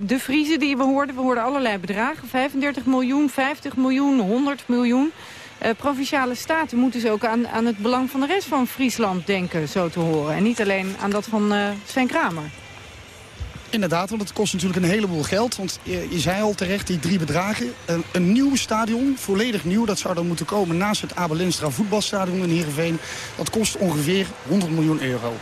de Vriezen die we hoorden. We hoorden allerlei bedragen. 35 miljoen, 50 miljoen, 100 miljoen. Uh, provinciale staten moeten dus ook aan, aan het belang van de rest van Friesland denken, zo te horen. En niet alleen aan dat van Sven Kramer. Inderdaad, want het kost natuurlijk een heleboel geld. Want je, zei al terecht, die drie bedragen. Een, nieuw stadion, volledig nieuw, dat zou dan moeten komen naast het Abel Lenstra voetbalstadion in Heerenveen. Dat kost ongeveer 100 miljoen euro.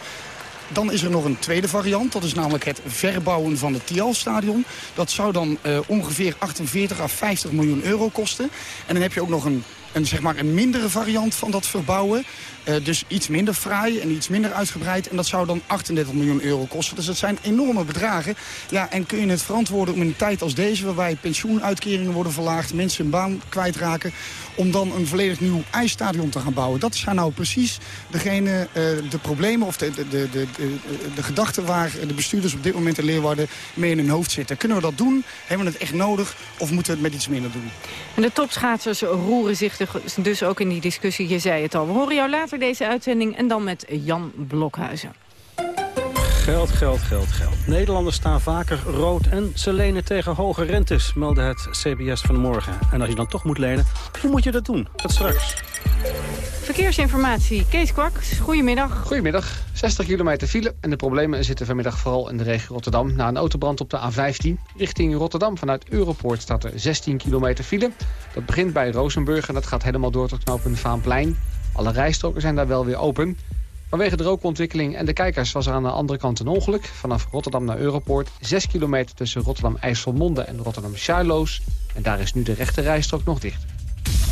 Dan is er nog een tweede variant. Dat is namelijk het verbouwen van het Tialstadion. Dat zou dan uh, ongeveer 48 à 50 miljoen euro kosten. En dan heb je ook nog een, een, zeg maar een mindere variant van dat verbouwen. Uh, dus iets minder fraai en iets minder uitgebreid. En dat zou dan 38 miljoen euro kosten. Dus dat zijn enorme bedragen. Ja, en kun je het verantwoorden om in een tijd als deze... waarbij pensioenuitkeringen worden verlaagd, mensen hun baan kwijtraken... om dan een volledig nieuw ijsstadion te gaan bouwen. Dat zijn nou precies degene, uh, de problemen of de, de, de, de, de gedachten... waar de bestuurders op dit moment in Leeuwarden mee in hun hoofd zitten. Kunnen we dat doen? Hebben we het echt nodig? Of moeten we het met iets minder doen? En de topschaatsers roeren zich dus ook in die discussie. Je zei het al. We horen jou later deze uitzending en dan met Jan Blokhuizen. Geld, geld, geld, geld. Nederlanders staan vaker rood en ze lenen tegen hoge rentes, meldde het CBS vanmorgen. En als je dan toch moet lenen, hoe moet je dat doen? Dat straks. Verkeersinformatie, Kees Kwaks, goedemiddag. Goedemiddag, 60 kilometer file en de problemen zitten vanmiddag vooral in de regio Rotterdam. Na een autobrand op de A15 richting Rotterdam vanuit Europoort staat er 16 kilometer file. Dat begint bij Rozenburg en dat gaat helemaal door tot knooppunt Vaanplein. Alle rijstroken zijn daar wel weer open. Vanwege de rookontwikkeling en de kijkers was er aan de andere kant een ongeluk. Vanaf Rotterdam naar Europoort. 6 kilometer tussen Rotterdam-IJsselmonde en Rotterdam-Charloes. En daar is nu de rechte rijstrook nog dicht.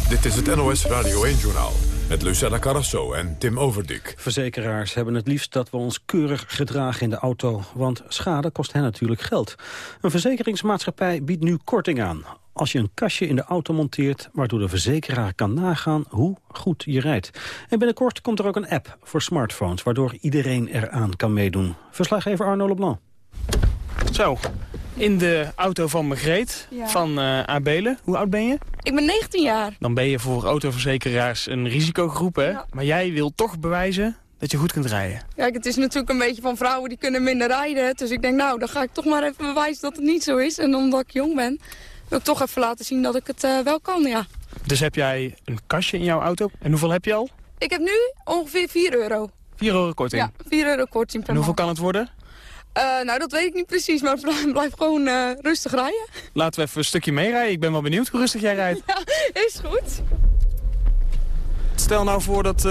Dit is het NOS Radio 1-journaal Met Lucella Carrasso en Tim Overdik. Verzekeraars hebben het liefst dat we ons keurig gedragen in de auto. Want schade kost hen natuurlijk geld. Een verzekeringsmaatschappij biedt nu korting aan. Als je een kastje in de auto monteert... waardoor de verzekeraar kan nagaan hoe goed je rijdt. En binnenkort komt er ook een app voor smartphones... waardoor iedereen eraan kan meedoen. Verslaggever Arno Leblanc. Zo, in de auto van Margreet Ja. van eh Abelen. Hoe oud ben je? Ik ben 19 jaar. Dan ben je voor autoverzekeraars een risicogroep, hè? Maar jij wil toch bewijzen dat je goed kunt rijden. Kijk, het is natuurlijk een beetje van vrouwen die kunnen minder rijden. Dus ik denk, nou, dan ga ik toch maar even bewijzen dat het niet zo is. En omdat ik jong ben, wil ik toch even laten zien dat ik het eh, wel kan, ja. Dus heb jij een kastje in jouw auto. En hoeveel heb je al? Ik heb nu ongeveer 4 euro. 4 euro korting. Ja, 4 euro korting per En hoeveel kan het worden? Eh, nou, dat weet ik niet precies, maar blijf gewoon eh, rustig rijden. Laten we even een stukje meerijden. Ik ben wel benieuwd hoe rustig jij rijdt. Ja, is goed. Stel nou voor dat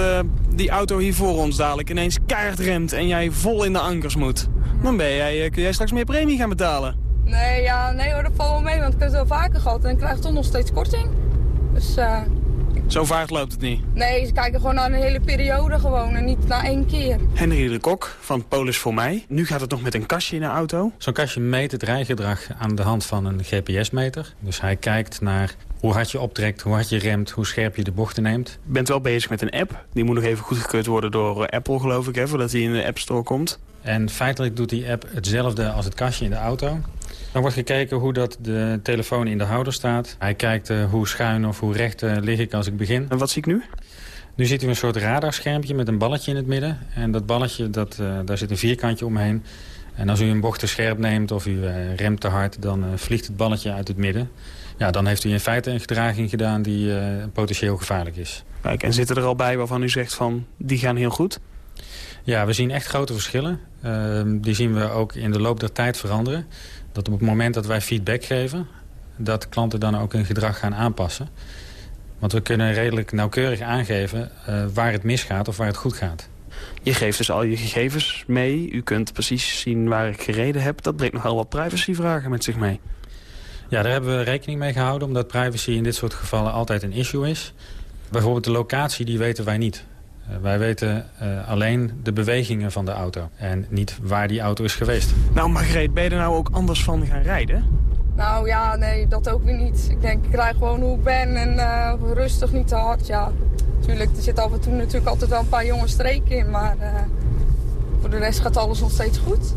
die auto hier voor ons dadelijk ineens keihard remt en jij vol in de ankers moet. Dan ben jij, kun jij straks meer premie gaan betalen. Nee, ja, nee hoor, dat valt wel mee, want ik heb het wel vaker gehad en ik krijg toch nog steeds korting. Dus eh, Zo vaart loopt het niet. nee, ze kijken gewoon naar een hele periode gewoon en niet naar één keer. Henry de Kok van Polis voor mij. Nu gaat het nog met een kastje in de auto. Zo'n kastje meet het rijgedrag aan de hand van een GPS-meter. Dus hij kijkt naar hoe hard je optrekt, hoe hard je remt, hoe scherp je de bochten neemt. Je bent wel bezig met een app. Die moet nog even goedgekeurd worden door eh, Apple, geloof ik, hè, voordat hij in de App Store komt. En feitelijk doet die app hetzelfde als het kastje in de auto. Dan wordt gekeken hoe dat de telefoon in de houder staat. Hij kijkt eh, hoe schuin of hoe recht eh, lig ik als ik begin. En wat zie ik nu? Nu ziet u een soort radarschermpje met een balletje in het midden. En dat balletje, dat, eh, daar zit een vierkantje omheen. En als u een bocht te scherp neemt of u remt te hard... dan vliegt het balletje uit het midden. Ja, dan heeft u in feite een gedraging gedaan die potentieel gevaarlijk is. Kijk, en zitten er al bij waarvan u zegt van, die gaan heel goed? Ja, we zien echt grote verschillen. Ehm, die zien we ook in de loop der tijd veranderen. Dat op het moment dat wij feedback geven... dat klanten dan ook hun gedrag gaan aanpassen. Want we kunnen redelijk nauwkeurig aangeven eh, waar het misgaat of waar het goed gaat. Je geeft dus al je gegevens mee. U kunt precies zien waar ik gereden heb. Dat brengt nogal wat privacyvragen met zich mee. Ja, daar hebben we rekening mee gehouden... omdat privacy in dit soort gevallen altijd een issue is. Bijvoorbeeld de locatie, die weten wij niet. Eh, wij weten eh, alleen de bewegingen van de auto. En niet waar die auto is geweest. Nou, Margreet, ben je er nou ook anders van gaan rijden? Nou ja, nee, dat ook weer niet. Ik denk, ik rij gewoon hoe ik ben en eh, rustig, niet te hard, ja. Tuurlijk, er zit af en toe natuurlijk altijd wel een paar jonge streken in, maar eh, voor de rest gaat alles nog steeds goed.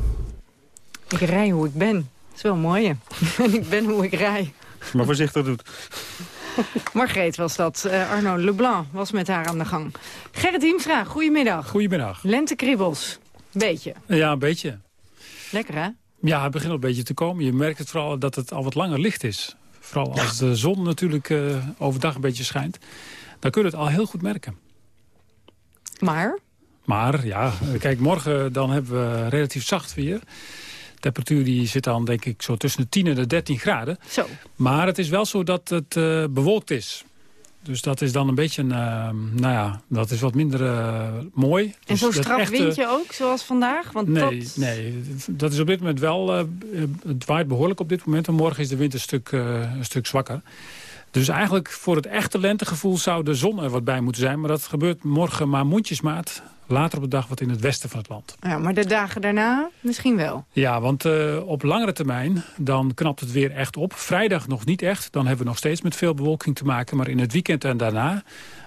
Ik rij hoe ik ben. Dat is wel mooi, hè? En ik ben hoe ik rij. Maar voorzichtig doet. Margreet was dat. Eh, Arno Leblanc was met haar aan de gang. Gerrit Hiemstra, goedemiddag. Goedemiddag. Lentekribbels. Beetje. Ja, een beetje. Lekker, hè? Ja, het begint al een beetje te komen. Je merkt het vooral dat het al wat langer licht is. Vooral als de zon natuurlijk eh, overdag een beetje schijnt. Dan kun je het al heel goed merken. Maar? Maar ja, kijk, morgen dan hebben we relatief zacht weer. Temperatuur die zit dan denk ik zo tussen de 10 en de 13 graden. Zo. Maar het is wel zo dat het eh, bewolkt is. Dus dat is dan een beetje, een, eh, nou ja, dat is wat minder eh, mooi. En Dus straf echte- windje ook, zoals vandaag? Want Nee, dat... nee, dat is op dit moment wel... het waait behoorlijk op dit moment. En morgen is de wind een stuk, een stuk zwakker. Dus eigenlijk voor het echte lentegevoel zou de zon er wat bij moeten zijn. Maar dat gebeurt morgen maar mondjesmaat. Later op de dag wat in het westen van het land. Ja, maar de dagen daarna misschien wel. Ja, want eh, op langere termijn dan knapt het weer echt op. Vrijdag nog niet echt. Dan hebben we nog steeds met veel bewolking te maken. Maar in het weekend en daarna...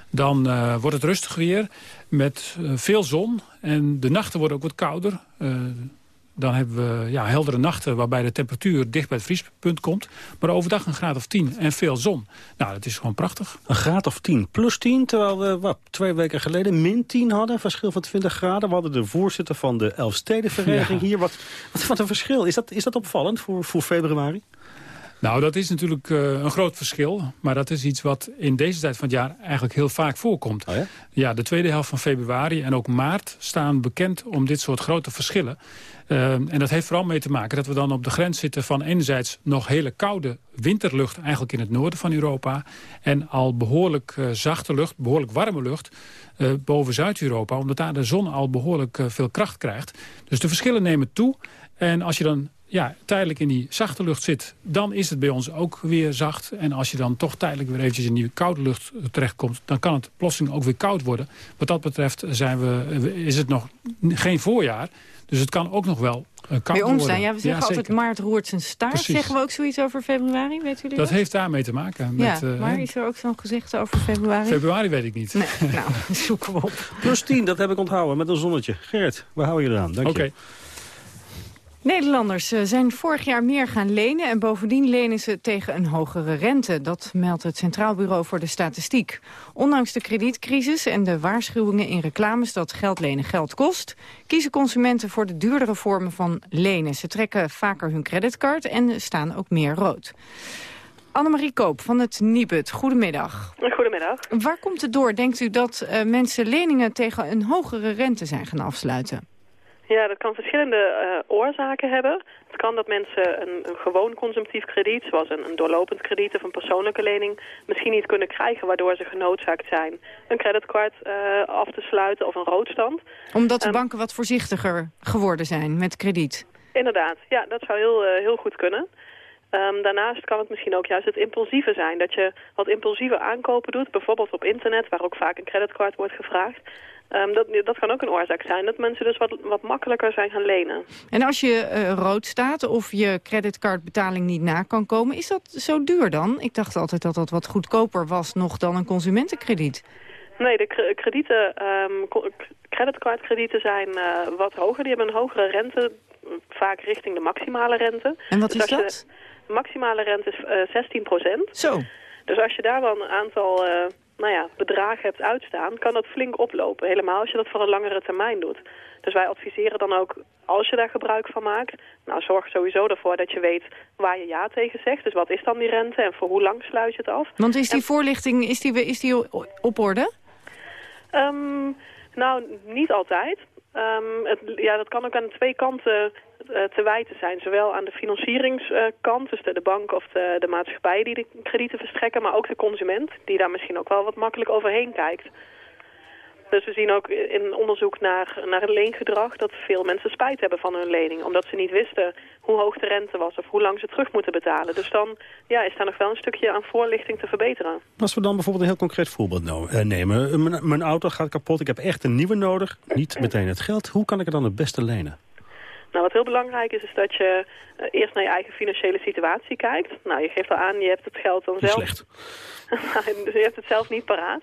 dan eh, wordt het rustig weer met eh, veel zon. En de nachten worden ook wat kouder. Dan hebben we ja, heldere nachten waarbij de temperatuur dicht bij het vriespunt komt. Maar overdag een graad of 10 en veel zon. Nou, dat is gewoon prachtig. Een graad of 10, plus 10, terwijl we wat, twee weken geleden min 10 hadden. Verschil van 20 graden. We hadden de voorzitter van de Elfstedenvereniging Ja. hier. Wat, wat, wat een verschil. Is dat, is dat opvallend voor, voor februari? Nou, dat is natuurlijk eh, een groot verschil. Maar dat is iets wat in deze tijd van het jaar eigenlijk heel vaak voorkomt. ja? de tweede helft van februari en ook maart staan bekend om dit soort grote verschillen. Eh, en dat heeft vooral mee te maken dat we dan op de grens zitten van enerzijds nog hele koude winterlucht eigenlijk in het noorden van Europa. En al behoorlijk eh, zachte lucht, behoorlijk warme lucht eh, boven Zuid-Europa. Omdat daar de zon al behoorlijk eh, veel kracht krijgt. Dus de verschillen nemen toe. En als je dan ja, tijdelijk in die zachte lucht zit... dan is het bij ons ook weer zacht. En als je dan toch tijdelijk weer eventjes in die koude lucht terechtkomt... dan kan het plotseling ook weer koud worden. Wat dat betreft zijn we, is het nog geen voorjaar. Dus het kan ook nog wel uh, koud Weer worden. Ja, we zeggen altijd maart roert zijn staart. Precies. Zeggen we ook zoiets over februari? Weet jullie dat dat? heeft daarmee te maken. Met, ja, uh, maar is er ook zo'n gezegd over februari? Februari weet ik niet. Nee, nou, zoeken we op. Plus 10, dat heb ik onthouden met een zonnetje. Gerrit, waar hou je eraan? Dank je. Nederlanders eh, zijn vorig jaar meer gaan lenen... en bovendien lenen ze tegen een hogere rente. Dat meldt het Centraal Bureau voor de Statistiek. Ondanks de kredietcrisis en de waarschuwingen in reclames... dat geld lenen geld kost... kiezen consumenten voor de duurdere vormen van lenen. Ze trekken vaker hun creditcard en staan ook meer rood. Annemarie Koop van het Nibud, goedemiddag. Goedemiddag. Waar komt het door, denkt u, dat uh, mensen leningen tegen een hogere rente zijn gaan afsluiten? Ja, dat kan verschillende uh, oorzaken hebben. Het kan dat mensen een, een gewoon consumptief krediet, zoals een, een, doorlopend krediet of een persoonlijke lening, misschien niet kunnen krijgen, waardoor ze genoodzaakt zijn een creditcard uh, af te sluiten of een roodstand. Omdat de um, banken wat voorzichtiger geworden zijn met krediet? Inderdaad, ja, dat zou heel, uh, heel goed kunnen. Um, daarnaast kan het misschien ook juist het impulsieve zijn. Dat je wat impulsieve aankopen doet, bijvoorbeeld op internet, waar ook vaak een creditcard wordt gevraagd. Um, dat, dat kan ook een oorzaak zijn, dat mensen dus wat, wat makkelijker zijn gaan lenen. En als je uh, rood staat of je creditcardbetaling niet na kan komen, is dat zo duur dan? Ik dacht altijd dat dat wat goedkoper was nog dan een consumentenkrediet. Nee, de kredieten, um, creditcardkredieten zijn uh, wat hoger. Die hebben een hogere rente, vaak richting de maximale rente. En wat dus is dat? De maximale rente is uh, 16 procent. Zo. Dus als je daar wel een aantal nou ja, bedragen hebt uitstaan, kan dat flink oplopen. Helemaal als je dat voor een langere termijn doet. Dus wij adviseren dan ook, als je daar gebruik van maakt... nou, zorg sowieso ervoor dat je weet waar je ja tegen zegt. Dus wat is dan die rente en voor hoe lang sluit je het af? Want is die en... voorlichting is die, is die op orde? Um, nou, niet altijd. Um, het, ja, dat kan ook aan twee kanten te wijten zijn. Zowel aan de financieringskant, dus de, bank of de, de maatschappij die de kredieten verstrekken, maar ook de consument, die daar misschien ook wel wat makkelijk overheen kijkt. Dus we zien ook in onderzoek naar, naar het leengedrag dat veel mensen spijt hebben van hun lening. Omdat ze niet wisten hoe hoog de rente was of hoe lang ze terug moeten betalen. Dus dan ja, is daar nog wel een stukje aan voorlichting te verbeteren. Als we dan bijvoorbeeld een heel concreet voorbeeld nou, uh, nemen. Mijn, auto gaat kapot, ik heb echt een nieuwe nodig. Niet meteen het geld. Hoe kan ik er dan het beste lenen? Nou, wat heel belangrijk is, is dat je uh, eerst naar je eigen financiële situatie kijkt. Nou, je geeft al aan, je hebt het geld dan zelf... Slecht. dus je hebt het zelf niet paraat.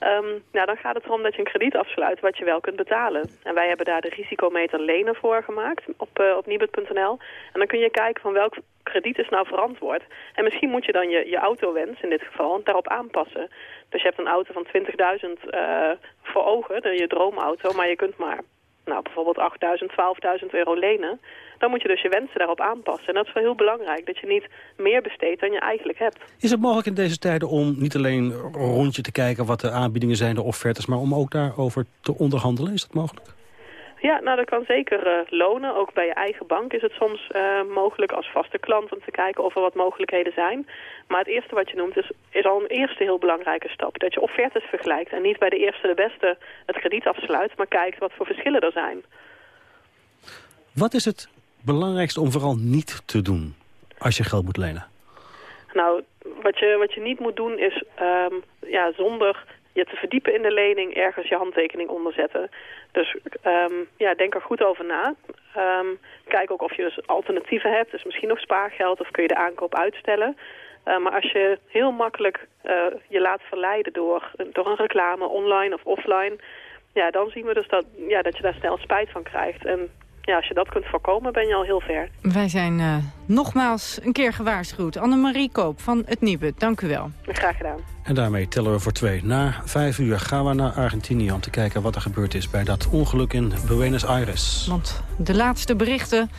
Um, nou, dan gaat het erom dat je een krediet afsluit wat je wel kunt betalen. En wij hebben daar de risicometer lenen voor gemaakt op, uh, op nibud.nl. En dan kun je kijken van welk krediet is nou verantwoord. En misschien moet je dan je, je autowens, in dit geval, daarop aanpassen. Dus je hebt een auto van 20.000 uh, voor ogen, je droomauto, maar je kunt maar nou, bijvoorbeeld 8.000, 12.000 euro lenen, dan moet je dus je wensen daarop aanpassen. En dat is wel heel belangrijk, dat je niet meer besteedt dan je eigenlijk hebt. Is het mogelijk in deze tijden om niet alleen een rondje te kijken wat de aanbiedingen zijn, de offertes, maar om ook daarover te onderhandelen? Is dat mogelijk? Ja, nou dat kan zeker uh, lonen. Ook bij je eigen bank is het soms uh, mogelijk als vaste klant om te kijken of er wat mogelijkheden zijn. Maar het eerste wat je noemt is, is al een eerste heel belangrijke stap. Dat je offertes vergelijkt en niet bij de eerste de beste het krediet afsluit, maar kijkt wat voor verschillen er zijn. Wat is het belangrijkste om vooral niet te doen als je geld moet lenen? Nou, wat je, wat je niet moet doen is um, ja, zonder je te verdiepen in de lening ergens je handtekening onderzetten. Dus um, ja, denk er goed over na. Um, kijk ook of je dus alternatieven hebt. Dus misschien nog spaargeld of kun je de aankoop uitstellen. Uh, maar als je heel makkelijk uh, je laat verleiden door, door een reclame online of offline... Ja, dan zien we dus dat, ja, dat je daar snel spijt van krijgt. En ja, als je dat kunt voorkomen, ben je al heel ver. Wij zijn uh, nogmaals een keer gewaarschuwd. Annemarie Koop van het Nibud, dank u wel. Graag gedaan. En daarmee tellen we voor twee. Na vijf uur gaan we naar Argentinië om te kijken wat er gebeurd is... bij dat ongeluk in Buenos Aires. Want de laatste berichten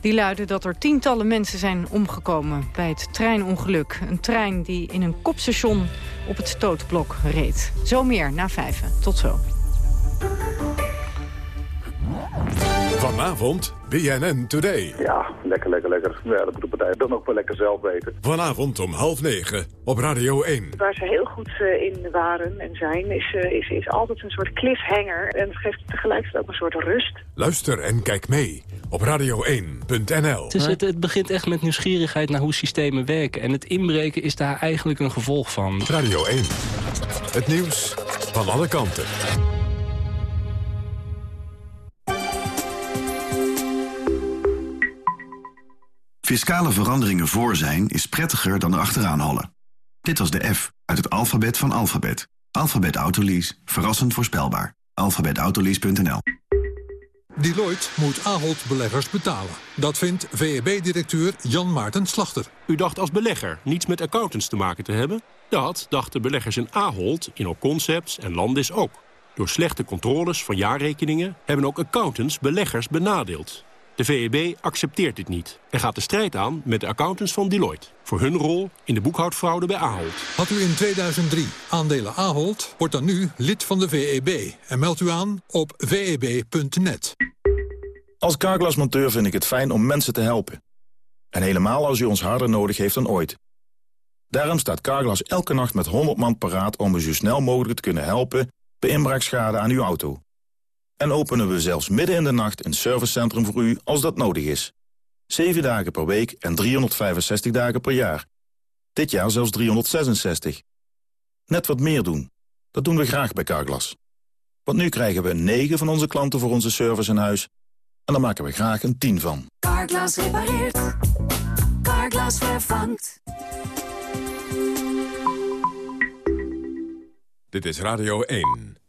die luiden dat er tientallen mensen zijn omgekomen bij het treinongeluk. Een trein die in een kopstation op het stootblok reed. Zo meer na vijven. Tot zo. Vanavond BNN Today. Ja, lekker, lekker, lekker. Ja, dat moet de partij dan ook wel lekker zelf weten. Vanavond om half negen op Radio 1. Waar ze heel goed uh, in waren en zijn, is, uh, is, is altijd een soort cliffhanger. En het geeft tegelijkertijd ook een soort rust. Luister en kijk mee op radio1.nl. Het, het, het begint echt met nieuwsgierigheid naar hoe systemen werken. En het inbreken is daar eigenlijk een gevolg van. Radio 1. Het nieuws van alle kanten. Fiscale veranderingen voor zijn is prettiger dan erachteraan hollen. Dit was de F uit het alfabet van alfabet. Alphabet Autolease. Verrassend voorspelbaar. alphabetautolease.nl Deloitte moet Ahold beleggers betalen. Dat vindt VEB-directeur Jan Maarten Slachter. U dacht als belegger niets met accountants te maken te hebben? Dat dachten beleggers in Ahold, in Concepts en Landis ook. Door slechte controles van jaarrekeningen hebben ook accountants beleggers benadeeld. De VEB accepteert dit niet en gaat de strijd aan met de accountants van Deloitte... voor hun rol in de boekhoudfraude bij Ahold. Had u in 2003 aandelen Ahold, wordt dan nu lid van de VEB... en meldt u aan op veb.net. Als carglassmonteur vind ik het fijn om mensen te helpen. En helemaal als u ons harder nodig heeft dan ooit. Daarom staat Carglass elke nacht met 100 man paraat om u zo snel mogelijk te kunnen helpen... bij inbraakschade aan uw auto. En openen we zelfs midden in de nacht een servicecentrum voor u als dat nodig is. 7 dagen per week en 365 dagen per jaar. Dit jaar zelfs 366. Net wat meer doen. Dat doen we graag bij Carglass. Want nu krijgen we 9 van onze klanten voor onze service in huis. En daar maken we graag een 10 van. Carglass repareert. Carglass vervangt. Dit is Radio 1.